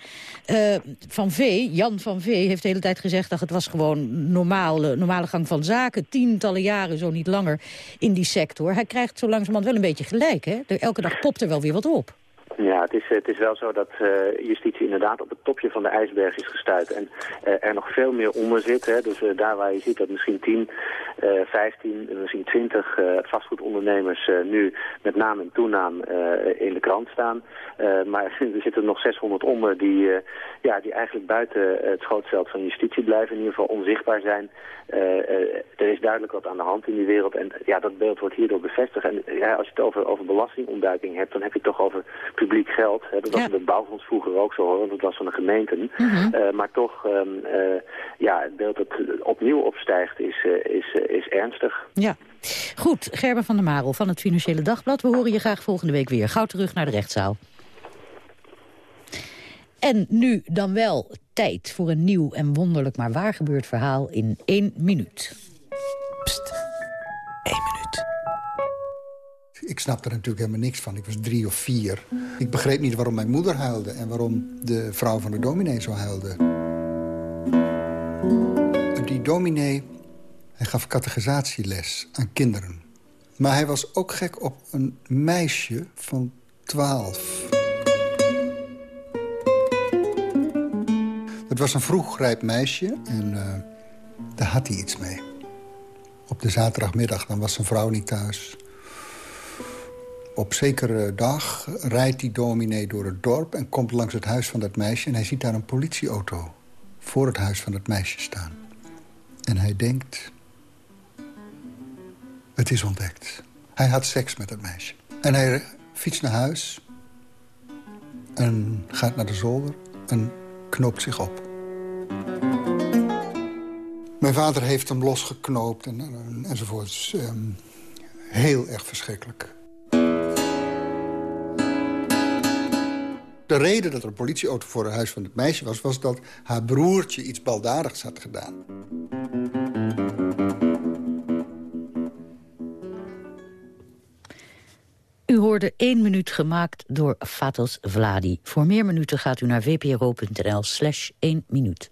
van Jan van V heeft de hele tijd gezegd dat het was gewoon normale, normale gang van zaken. Tientallen jaren, zo niet langer, in die sector. Hij krijgt zo langzamerhand wel een beetje gelijk. Hè? elke dag popt er wel weer wat op. Ja, het is, het is wel zo dat uh, justitie inderdaad op het topje van de ijsberg is gestuurd. En uh, er nog veel meer onder zit. Hè. Dus uh, daar waar je ziet dat misschien 10, 15, misschien 20 vastgoedondernemers nu met naam en toenaam in de krant staan. maar er zitten nog 600 onder die, ja, die eigenlijk buiten het schootveld van justitie blijven. In ieder geval onzichtbaar zijn. er is duidelijk wat aan de hand in die wereld. En ja, dat beeld wordt hierdoor bevestigd. En ja, als je het over, over belastingontduiking hebt, dan heb je het toch over publiek geld. Hè. Dat was ja. de bouwfonds vroeger ook zo hoor, want dat was van de gemeenten. Mhm. uh, maar toch, um, uh, ja, het beeld dat opnieuw opstijgt is, uh, is, is ernstig. Ja. Goed, Gerber van der Marel van het Financiële Dagblad. We horen je graag volgende week weer. Gauw terug naar de rechtszaal. En nu dan wel tijd voor een nieuw en wonderlijk maar waar gebeurd verhaal in één minuut. Ik snapte er natuurlijk helemaal niks van. Ik was drie of vier. Ik begreep niet waarom mijn moeder huilde... en waarom de vrouw van de dominee zo huilde. Die dominee hij gaf categorisatieles aan kinderen. Maar hij was ook gek op een meisje van twaalf. Het was een vroegrijp meisje en uh, daar had hij iets mee. Op de zaterdagmiddag dan was zijn vrouw niet thuis... Op zekere dag rijdt die dominee door het dorp... en komt langs het huis van dat meisje... en hij ziet daar een politieauto voor het huis van dat meisje staan. En hij denkt... Het is ontdekt. Hij had seks met dat meisje. En hij fietst naar huis... en gaat naar de zolder en knoopt zich op. Mijn vader heeft hem losgeknoopt en, en, enzovoorts. Um, heel erg verschrikkelijk. De reden dat er een politieauto voor het huis van het meisje was... was dat haar broertje iets baldadigs had gedaan. U hoorde één minuut gemaakt door Fatos Vladi. Voor meer minuten gaat u naar vpro.nl slash 1 minuut.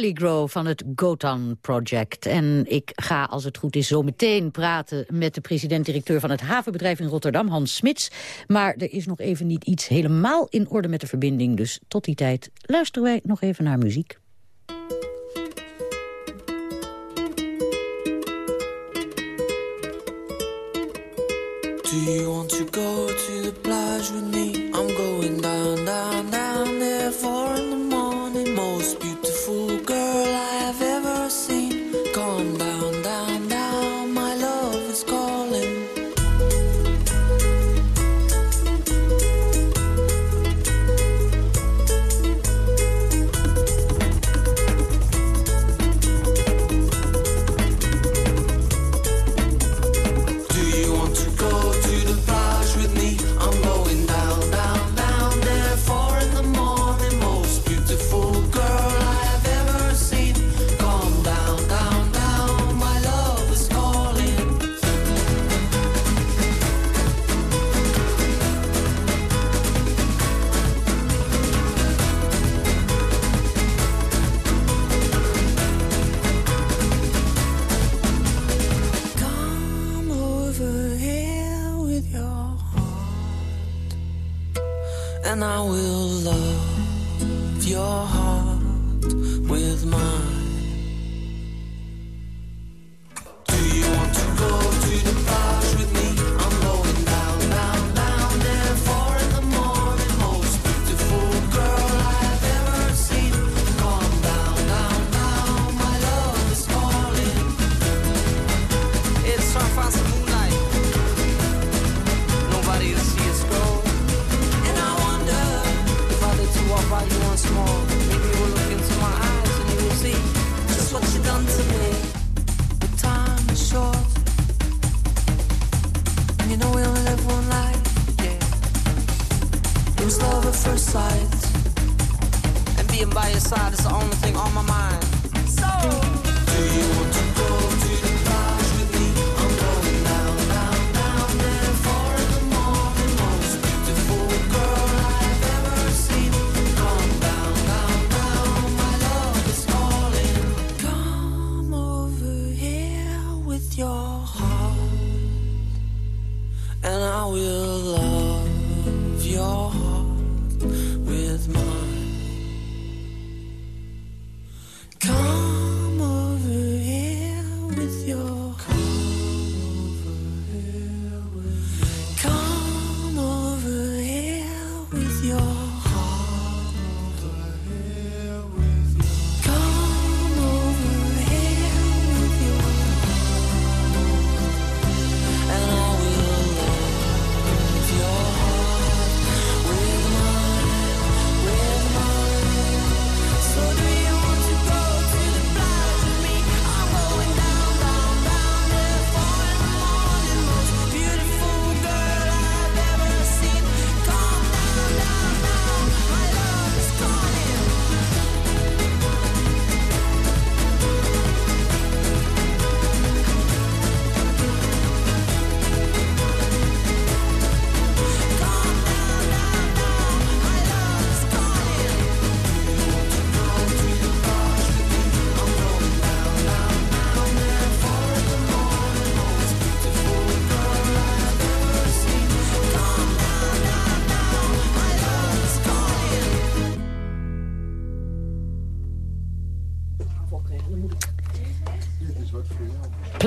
Pelligro van het Gotan Project. En ik ga, als het goed is, zo meteen praten met de president-directeur van het havenbedrijf in Rotterdam, Hans Smits. Maar er is nog even niet iets helemaal in orde met de verbinding. Dus tot die tijd luisteren wij nog even naar muziek. Do you want to go to the plage with me? I'm going down, down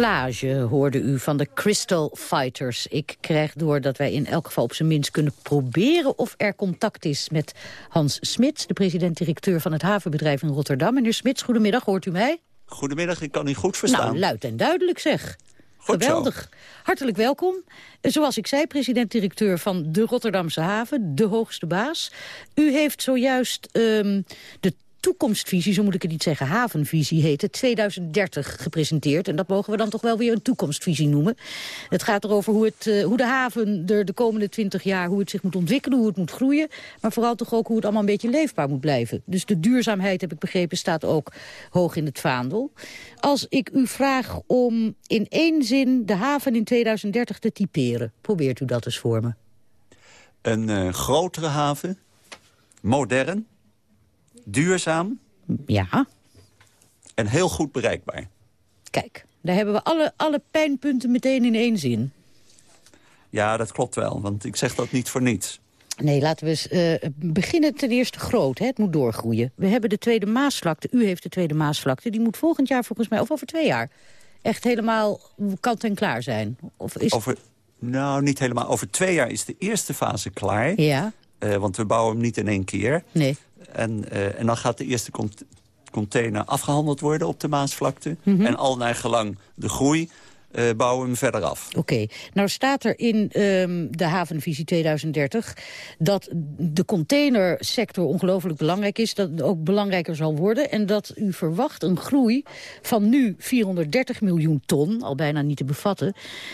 Plage hoorde u van de Crystal Fighters. Ik krijg door dat wij in elk geval op zijn minst kunnen proberen... of er contact is met Hans Smits, de president-directeur van het havenbedrijf in Rotterdam. Meneer Smits, goedemiddag, hoort u mij? Goedemiddag, ik kan u goed verstaan. Nou, luid en duidelijk zeg. Goed zo. Geweldig. Hartelijk welkom. Eh, Zoals ik zei, president-directeur van de Rotterdamse haven, de hoogste baas. U heeft zojuist ehm, de toekomstvisie, zo moet ik het niet zeggen, havenvisie heet het, 2030 gepresenteerd. En dat mogen we dan toch wel weer een toekomstvisie noemen. Het gaat erover hoe, het, eh, hoe de haven er de komende 20 jaar, hoe het zich moet ontwikkelen, hoe het moet groeien. Maar vooral toch ook hoe het allemaal een beetje leefbaar moet blijven. Dus de duurzaamheid, heb ik begrepen, staat ook hoog in het vaandel. Als ik u vraag om in één zin de haven in 2030 te typeren, probeert u dat eens voor me. Een eh, grotere haven, modern, duurzaam, Ja. En heel goed bereikbaar. Kijk, daar hebben we alle, alle pijnpunten meteen in één zin. Ja, dat klopt wel, want ik zeg dat niet voor niets. Nee, laten we eens eh, beginnen ten eerste groot. Hè? Het moet doorgroeien. We hebben de Tweede Maasvlakte. U heeft de Tweede Maasvlakte. Die moet volgend jaar volgens mij, of over twee jaar... echt helemaal kant en klaar zijn. Of is... Over, nou, niet helemaal. Over twee jaar is de eerste fase klaar. Ja. Uh, want we bouwen hem niet in één keer. Nee. En, uh, en dan gaat de eerste cont container afgehandeld worden op de Maasvlakte. Mhm. En al naar gelang de groei uh, bouwen we hem verder af. Oké, nou staat er in um, de havenvisie 2030... dat de containersector ongelooflijk belangrijk is... dat het ook belangrijker zal worden... en dat u verwacht een groei van nu 430 miljoen ton... al bijna niet te bevatten...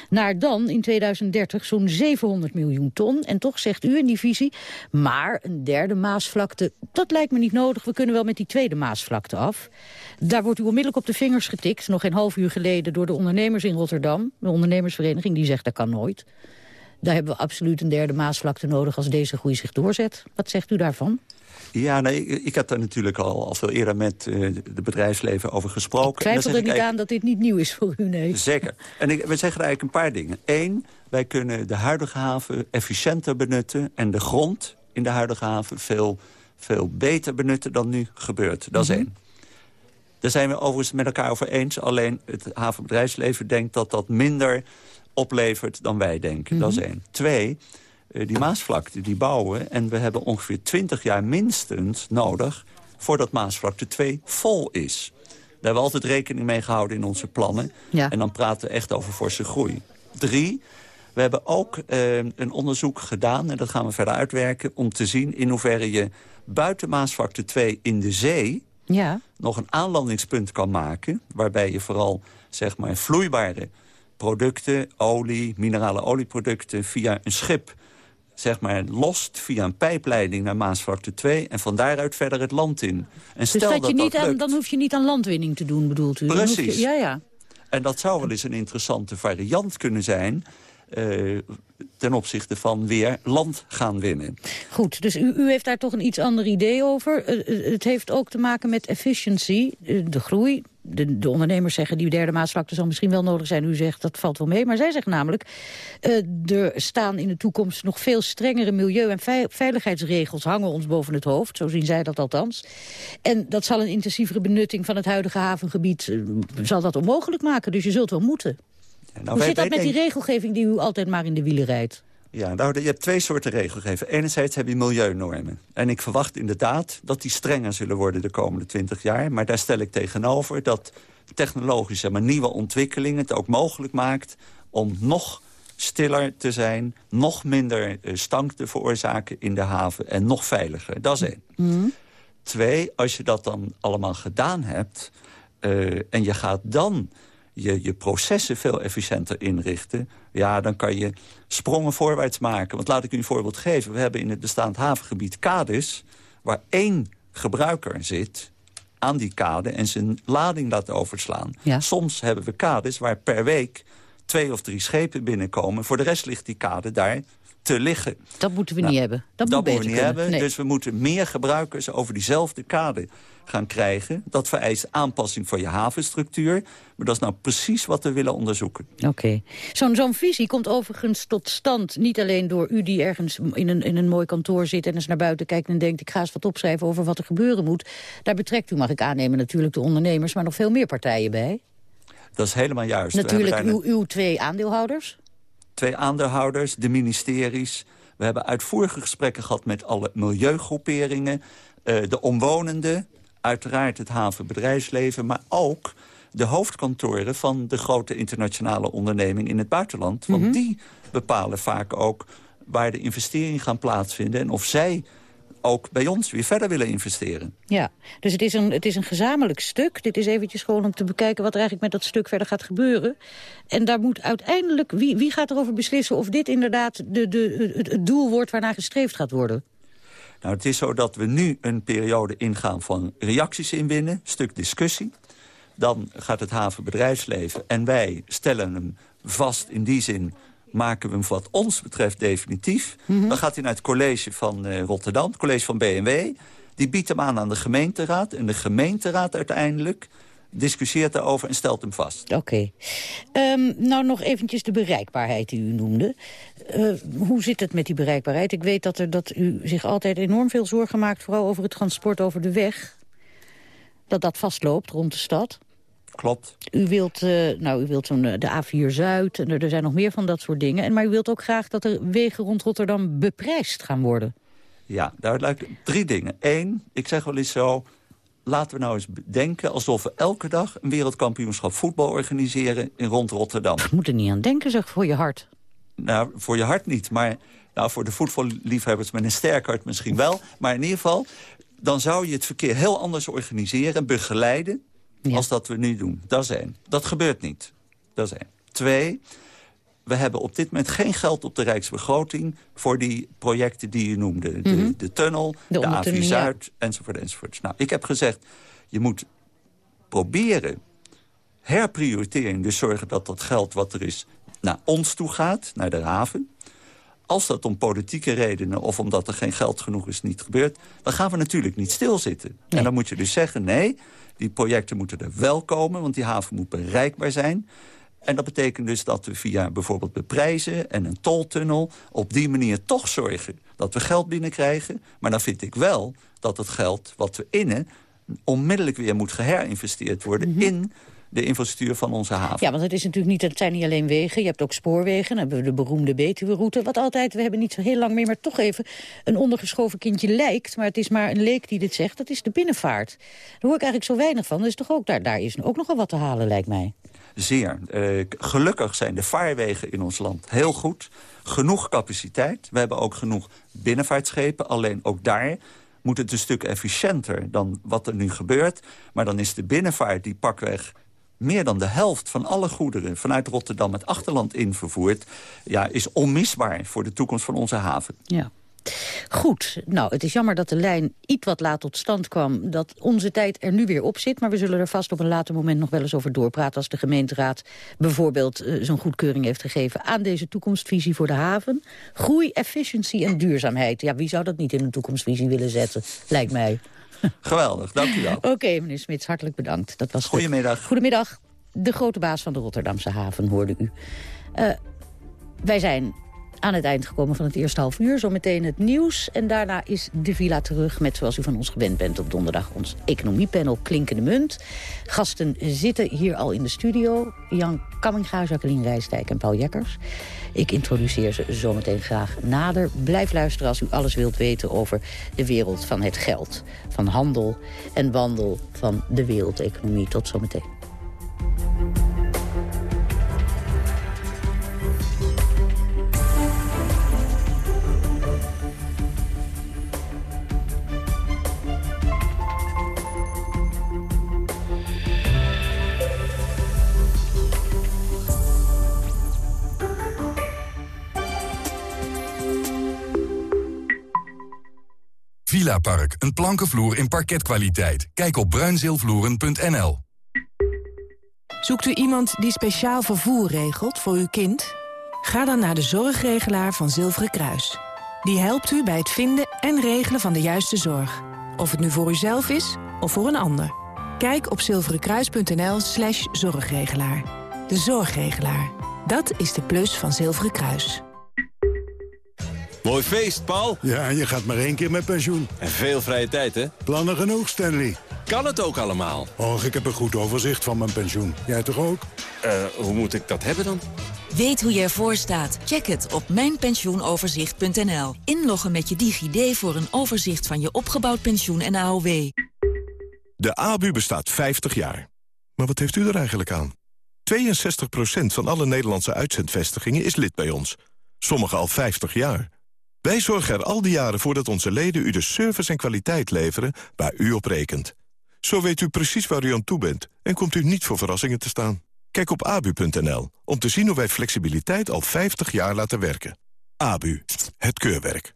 naar dan in 2030 zo'n 700 miljoen ton. En toch zegt u in die visie... maar een derde Maasvlakte, dat lijkt me niet nodig. We kunnen wel met die tweede Maasvlakte af. Daar wordt u onmiddellijk op de vingers getikt... nog een half uur geleden door de ondernemers in Rotterdam. De ondernemersvereniging die zegt dat kan nooit. Daar hebben we absoluut een derde Maasvlakte nodig... als deze groei zich doorzet. Wat zegt u daarvan? Ja, nee, ik, ik heb daar natuurlijk al, al veel eerder met uh, de bedrijfsleven over gesproken. Ik twijfel er niet eigenlijk... aan dat dit niet nieuw is voor u, nee. Zeker. En ik, we zeggen eigenlijk een paar dingen. Eén, wij kunnen de huidige haven efficiënter benutten... en de grond in de huidige haven veel, veel beter benutten dan nu gebeurt. Dat is mm -hmm. één. Daar zijn we overigens met elkaar over eens. Alleen het havenbedrijfsleven denkt dat dat minder oplevert dan wij denken. Mm -hmm. Dat is één. Twee, uh, die Maasvlakte, die bouwen... en we hebben ongeveer 20 jaar minstens nodig... voordat Maasvlakte 2 vol is. Daar hebben we altijd rekening mee gehouden in onze plannen. Ja. En dan praten we echt over forse groei. Drie, we hebben ook uh, een onderzoek gedaan... en dat gaan we verder uitwerken... om te zien in hoeverre je buiten Maasvlakte 2 in de zee ja. nog een aanlandingspunt kan maken... waarbij je vooral zeg maar, vloeibare producten, olie, minerale olieproducten... via een schip zeg maar, lost via een pijpleiding naar Maasvlakte 2... en van daaruit verder het land in. En dus stel dat je dat niet dat aan, dan hoef je niet aan landwinning te doen, bedoelt u? Precies. Je, ja, ja. En dat zou wel eens een interessante variant kunnen zijn... Uh, ten opzichte van weer land gaan winnen. Goed, dus u, u heeft daar toch een iets ander idee over. Uh, het heeft ook te maken met efficiency, de groei. De, de, ondernemers zeggen die derde maasvlakte zal misschien wel nodig zijn. U zegt dat valt wel mee. Maar zij zeggen namelijk, er staan in de toekomst nog veel strengere milieu- en veiligheidsregels hangen ons boven het hoofd. Zo zien zij dat althans. En dat zal een intensievere benutting van het huidige havengebied zal dat onmogelijk maken. Dus je zult wel moeten. Nou, Hoe zit dat met die regelgeving die u altijd maar in de wielen rijdt? Ja, nou, je hebt twee soorten regelgeving. Enerzijds heb je milieunormen. En ik verwacht inderdaad dat die strenger zullen worden de komende twintig jaar. Maar daar stel ik tegenover dat technologische, maar nieuwe ontwikkelingen... het ook mogelijk maakt om nog stiller te zijn... nog minder stank te veroorzaken in de haven en nog veiliger. Dat is één. Mm. Twee, als je dat dan allemaal gedaan hebt... Uh, en je gaat dan je, je processen veel efficiënter inrichten... ja, dan kan je sprongen voorwaarts maken. Want laat ik u een voorbeeld geven. We hebben in het bestaand havengebied kades... waar één gebruiker zit aan die kade en zijn lading laat overslaan. Ja. Soms hebben we kades waar per week twee of drie schepen binnenkomen. Voor de rest ligt die kade daar te liggen. Dat moeten we Nou, niet hebben. Dat, Dat moet beter moeten we niet kunnen. hebben. Nee. Dus we moeten meer gebruikers over diezelfde kade gaan krijgen. Dat vereist aanpassing van je havenstructuur. Maar dat is nou precies wat we willen onderzoeken. Oké. Zo'n zo'n visie komt overigens tot stand niet alleen door u die ergens in een, in een mooi kantoor zit... en eens naar buiten kijkt en denkt ik ga eens wat opschrijven over wat er gebeuren moet. Daar betrekt u, mag ik aannemen, natuurlijk de ondernemers... maar nog veel meer partijen bij. Dat is helemaal juist. Natuurlijk uw twee aandeelhouders. twee aandeelhouders, de ministeries. We hebben uitvoerige gesprekken gehad met alle milieugroeperingen. eh, de omwonenden, uiteraard het havenbedrijfsleven... maar ook de hoofdkantoren van de grote internationale onderneming in het buitenland. Want Mhm. die bepalen vaak ook waar de investeringen gaan plaatsvinden... en of zij ook bij ons weer verder willen investeren. Ja, dus het is, een, het is een gezamenlijk stuk. Dit is eventjes gewoon om te bekijken wat er eigenlijk met dat stuk verder gaat gebeuren. En daar moet uiteindelijk, wie, wie gaat erover beslissen of dit inderdaad de, de, het, het doel wordt waarnaar gestreefd gaat worden? Nou, het is zo dat we nu een periode ingaan van reacties inwinnen, stuk discussie. Dan gaat het havenbedrijfsleven en wij stellen hem vast in die zin maken we hem wat ons betreft definitief. Dan gaat hij naar het college van eh, Rotterdam, het college van BMW. Die biedt hem aan aan de gemeenteraad. En de gemeenteraad uiteindelijk discussieert daarover en stelt hem vast. Oké. Ehm, nou, nog eventjes de bereikbaarheid die u noemde. Uh, hoe zit het met die bereikbaarheid? Ik weet dat, er, dat u zich altijd enorm veel zorgen maakt... vooral over het transport over de weg. Dat dat vastloopt rond de stad. Klopt. U wilt, uh, nou, u wilt zo'n de A4 Zuid, en er zijn nog meer van dat soort dingen. En, maar u wilt ook graag dat de wegen rond Rotterdam beprijsd gaan worden. Ja, daar lijkt drie dingen. Eén, ik zeg wel eens zo... laten we nou eens denken alsof we elke dag... een wereldkampioenschap voetbal organiseren in rond Rotterdam. We moeten niet aan denken, zeg, voor je hart. Nou, voor je hart niet, maar nou, voor de voetballiefhebbers met een sterk hart misschien wel. Maar in ieder geval, dan zou je het verkeer heel anders organiseren... en begeleiden als dat we nu doen. Dat is één. Dat gebeurt niet. Dat is één. Twee, we hebben op dit moment geen geld op de Rijksbegroting... voor die projecten die je noemde. De, Mhm. de tunnel, de, ondertunnel, A4 ja. Zuid, enzovoort, enzovoort. Nou, ik heb gezegd, je moet proberen herprioritering. Dus zorgen dat dat geld wat er is naar ons toe gaat, naar de haven. Als dat om politieke redenen of omdat er geen geld genoeg is niet gebeurt... dan gaan we natuurlijk niet stilzitten. En dan moet je dus zeggen, nee, die projecten moeten er wel komen... want die haven moet bereikbaar zijn. En dat betekent dus dat we via bijvoorbeeld beprijzen en een toltunnel... op die manier toch zorgen dat we geld binnenkrijgen. Maar dan vind ik wel dat het geld wat we innen... onmiddellijk weer moet geherinvesteerd worden in de infrastructuur van onze haven. Ja, want het, is natuurlijk niet, het zijn niet alleen wegen. Je hebt ook spoorwegen. Dan hebben we de beroemde Betuwe-route. Wat altijd, we hebben niet zo heel lang meer, maar toch even een ondergeschoven kindje lijkt. Maar het is maar een leek die dit zegt. Dat is de binnenvaart. Daar hoor ik eigenlijk zo weinig van. Dus toch ook, daar, daar is ook nogal wat te halen, lijkt mij. Zeer. Eh, gelukkig zijn de vaarwegen in ons land heel goed. Genoeg capaciteit. We hebben ook genoeg binnenvaartschepen. Alleen ook daar moet het een stuk efficiënter dan wat er nu gebeurt. Maar dan is de binnenvaart die pakweg meer dan de helft van alle goederen vanuit Rotterdam het achterland in vervoert... Ja, is onmisbaar voor de toekomst van onze haven. Ja. Goed, nou, het is jammer dat de lijn iets wat laat tot stand kwam... dat onze tijd er nu weer op zit. Maar we zullen er vast op een later moment nog wel eens over doorpraten... als de gemeenteraad bijvoorbeeld uh, zo'n goedkeuring heeft gegeven... aan deze toekomstvisie voor de haven. Groei, efficiëntie en duurzaamheid. Ja, wie zou dat niet in een toekomstvisie willen zetten, lijkt mij. Geweldig, dank u wel. Oké, meneer Smits, hartelijk bedankt. Dat was de- Goedemiddag. Goedemiddag. De grote baas van de Rotterdamse haven, hoorde u. Eh, wij zijn aan het eind gekomen van het eerste half uur. Zometeen het nieuws. En daarna is de villa terug met, zoals u van ons gewend bent... op donderdag ons economiepanel Klinkende Munt. Gasten zitten hier al in de studio. Jan Kamminga, Jacqueline Rijsdijk en Paul Jekkers. Ik introduceer ze zometeen graag nader. Blijf luisteren als u alles wilt weten over de wereld van het geld. Van handel en wandel van de wereldeconomie. Tot zometeen. Villa Park, een plankenvloer in parketkwaliteit. Kijk op bruinzeelvloeren.nl. Zoekt u iemand die speciaal vervoer regelt voor uw kind? Ga dan naar de zorgregelaar van Zilveren Kruis. Die helpt u bij het vinden en regelen van de juiste zorg. Of het nu voor uzelf is of voor een ander. Kijk op zilverenkruis.nl slash zorgregelaar. De zorgregelaar. Dat is de plus van Zilveren Kruis. Mooi feest, Paul. Ja, je gaat maar één keer met pensioen. En veel vrije tijd, hè? Plannen genoeg, Stanley. Kan het ook allemaal? Och, ik heb een goed overzicht van mijn pensioen. Jij toch ook? Eh, hoe moet ik dat hebben dan? Weet hoe je ervoor staat? Check het op mijnpensioenoverzicht.nl. Inloggen met je DigiD voor een overzicht van je opgebouwd pensioen en AOW. De ABU bestaat 50 jaar. Maar wat heeft u er eigenlijk aan? 62% van alle Nederlandse uitzendvestigingen is lid bij ons. Sommige al 50 jaar. Wij zorgen er al die jaren voor dat onze leden u de service en kwaliteit leveren waar u op rekent. Zo weet u precies waar u aan toe bent en komt u niet voor verrassingen te staan. Kijk op abu.nl om te zien hoe wij flexibiliteit al 50 jaar laten werken. ABU, het keurwerk.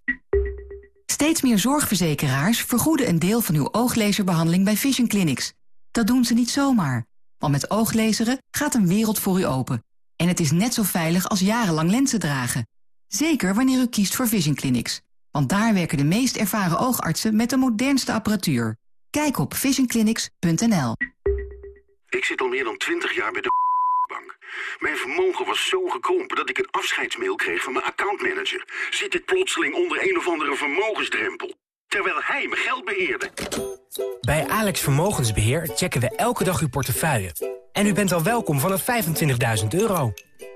Steeds meer zorgverzekeraars vergoeden een deel van uw ooglezerbehandeling bij Vision Clinics. Dat doen ze niet zomaar, want met ooglezeren gaat een wereld voor u open. En het is net zo veilig als jarenlang lenzen dragen. Zeker wanneer u kiest voor Vision Clinics. Want daar werken de meest ervaren oogartsen met de modernste apparatuur. Kijk op visionclinics.nl. Ik zit al meer dan 20 jaar bij de bank. Mijn vermogen was zo gekrompen dat ik een afscheidsmail kreeg van mijn accountmanager. Zit ik plotseling onder een of andere vermogensdrempel. Terwijl hij mijn geld beheerde. Bij Alex Vermogensbeheer checken we elke dag uw portefeuille. En u bent al welkom vanaf 25.000 euro.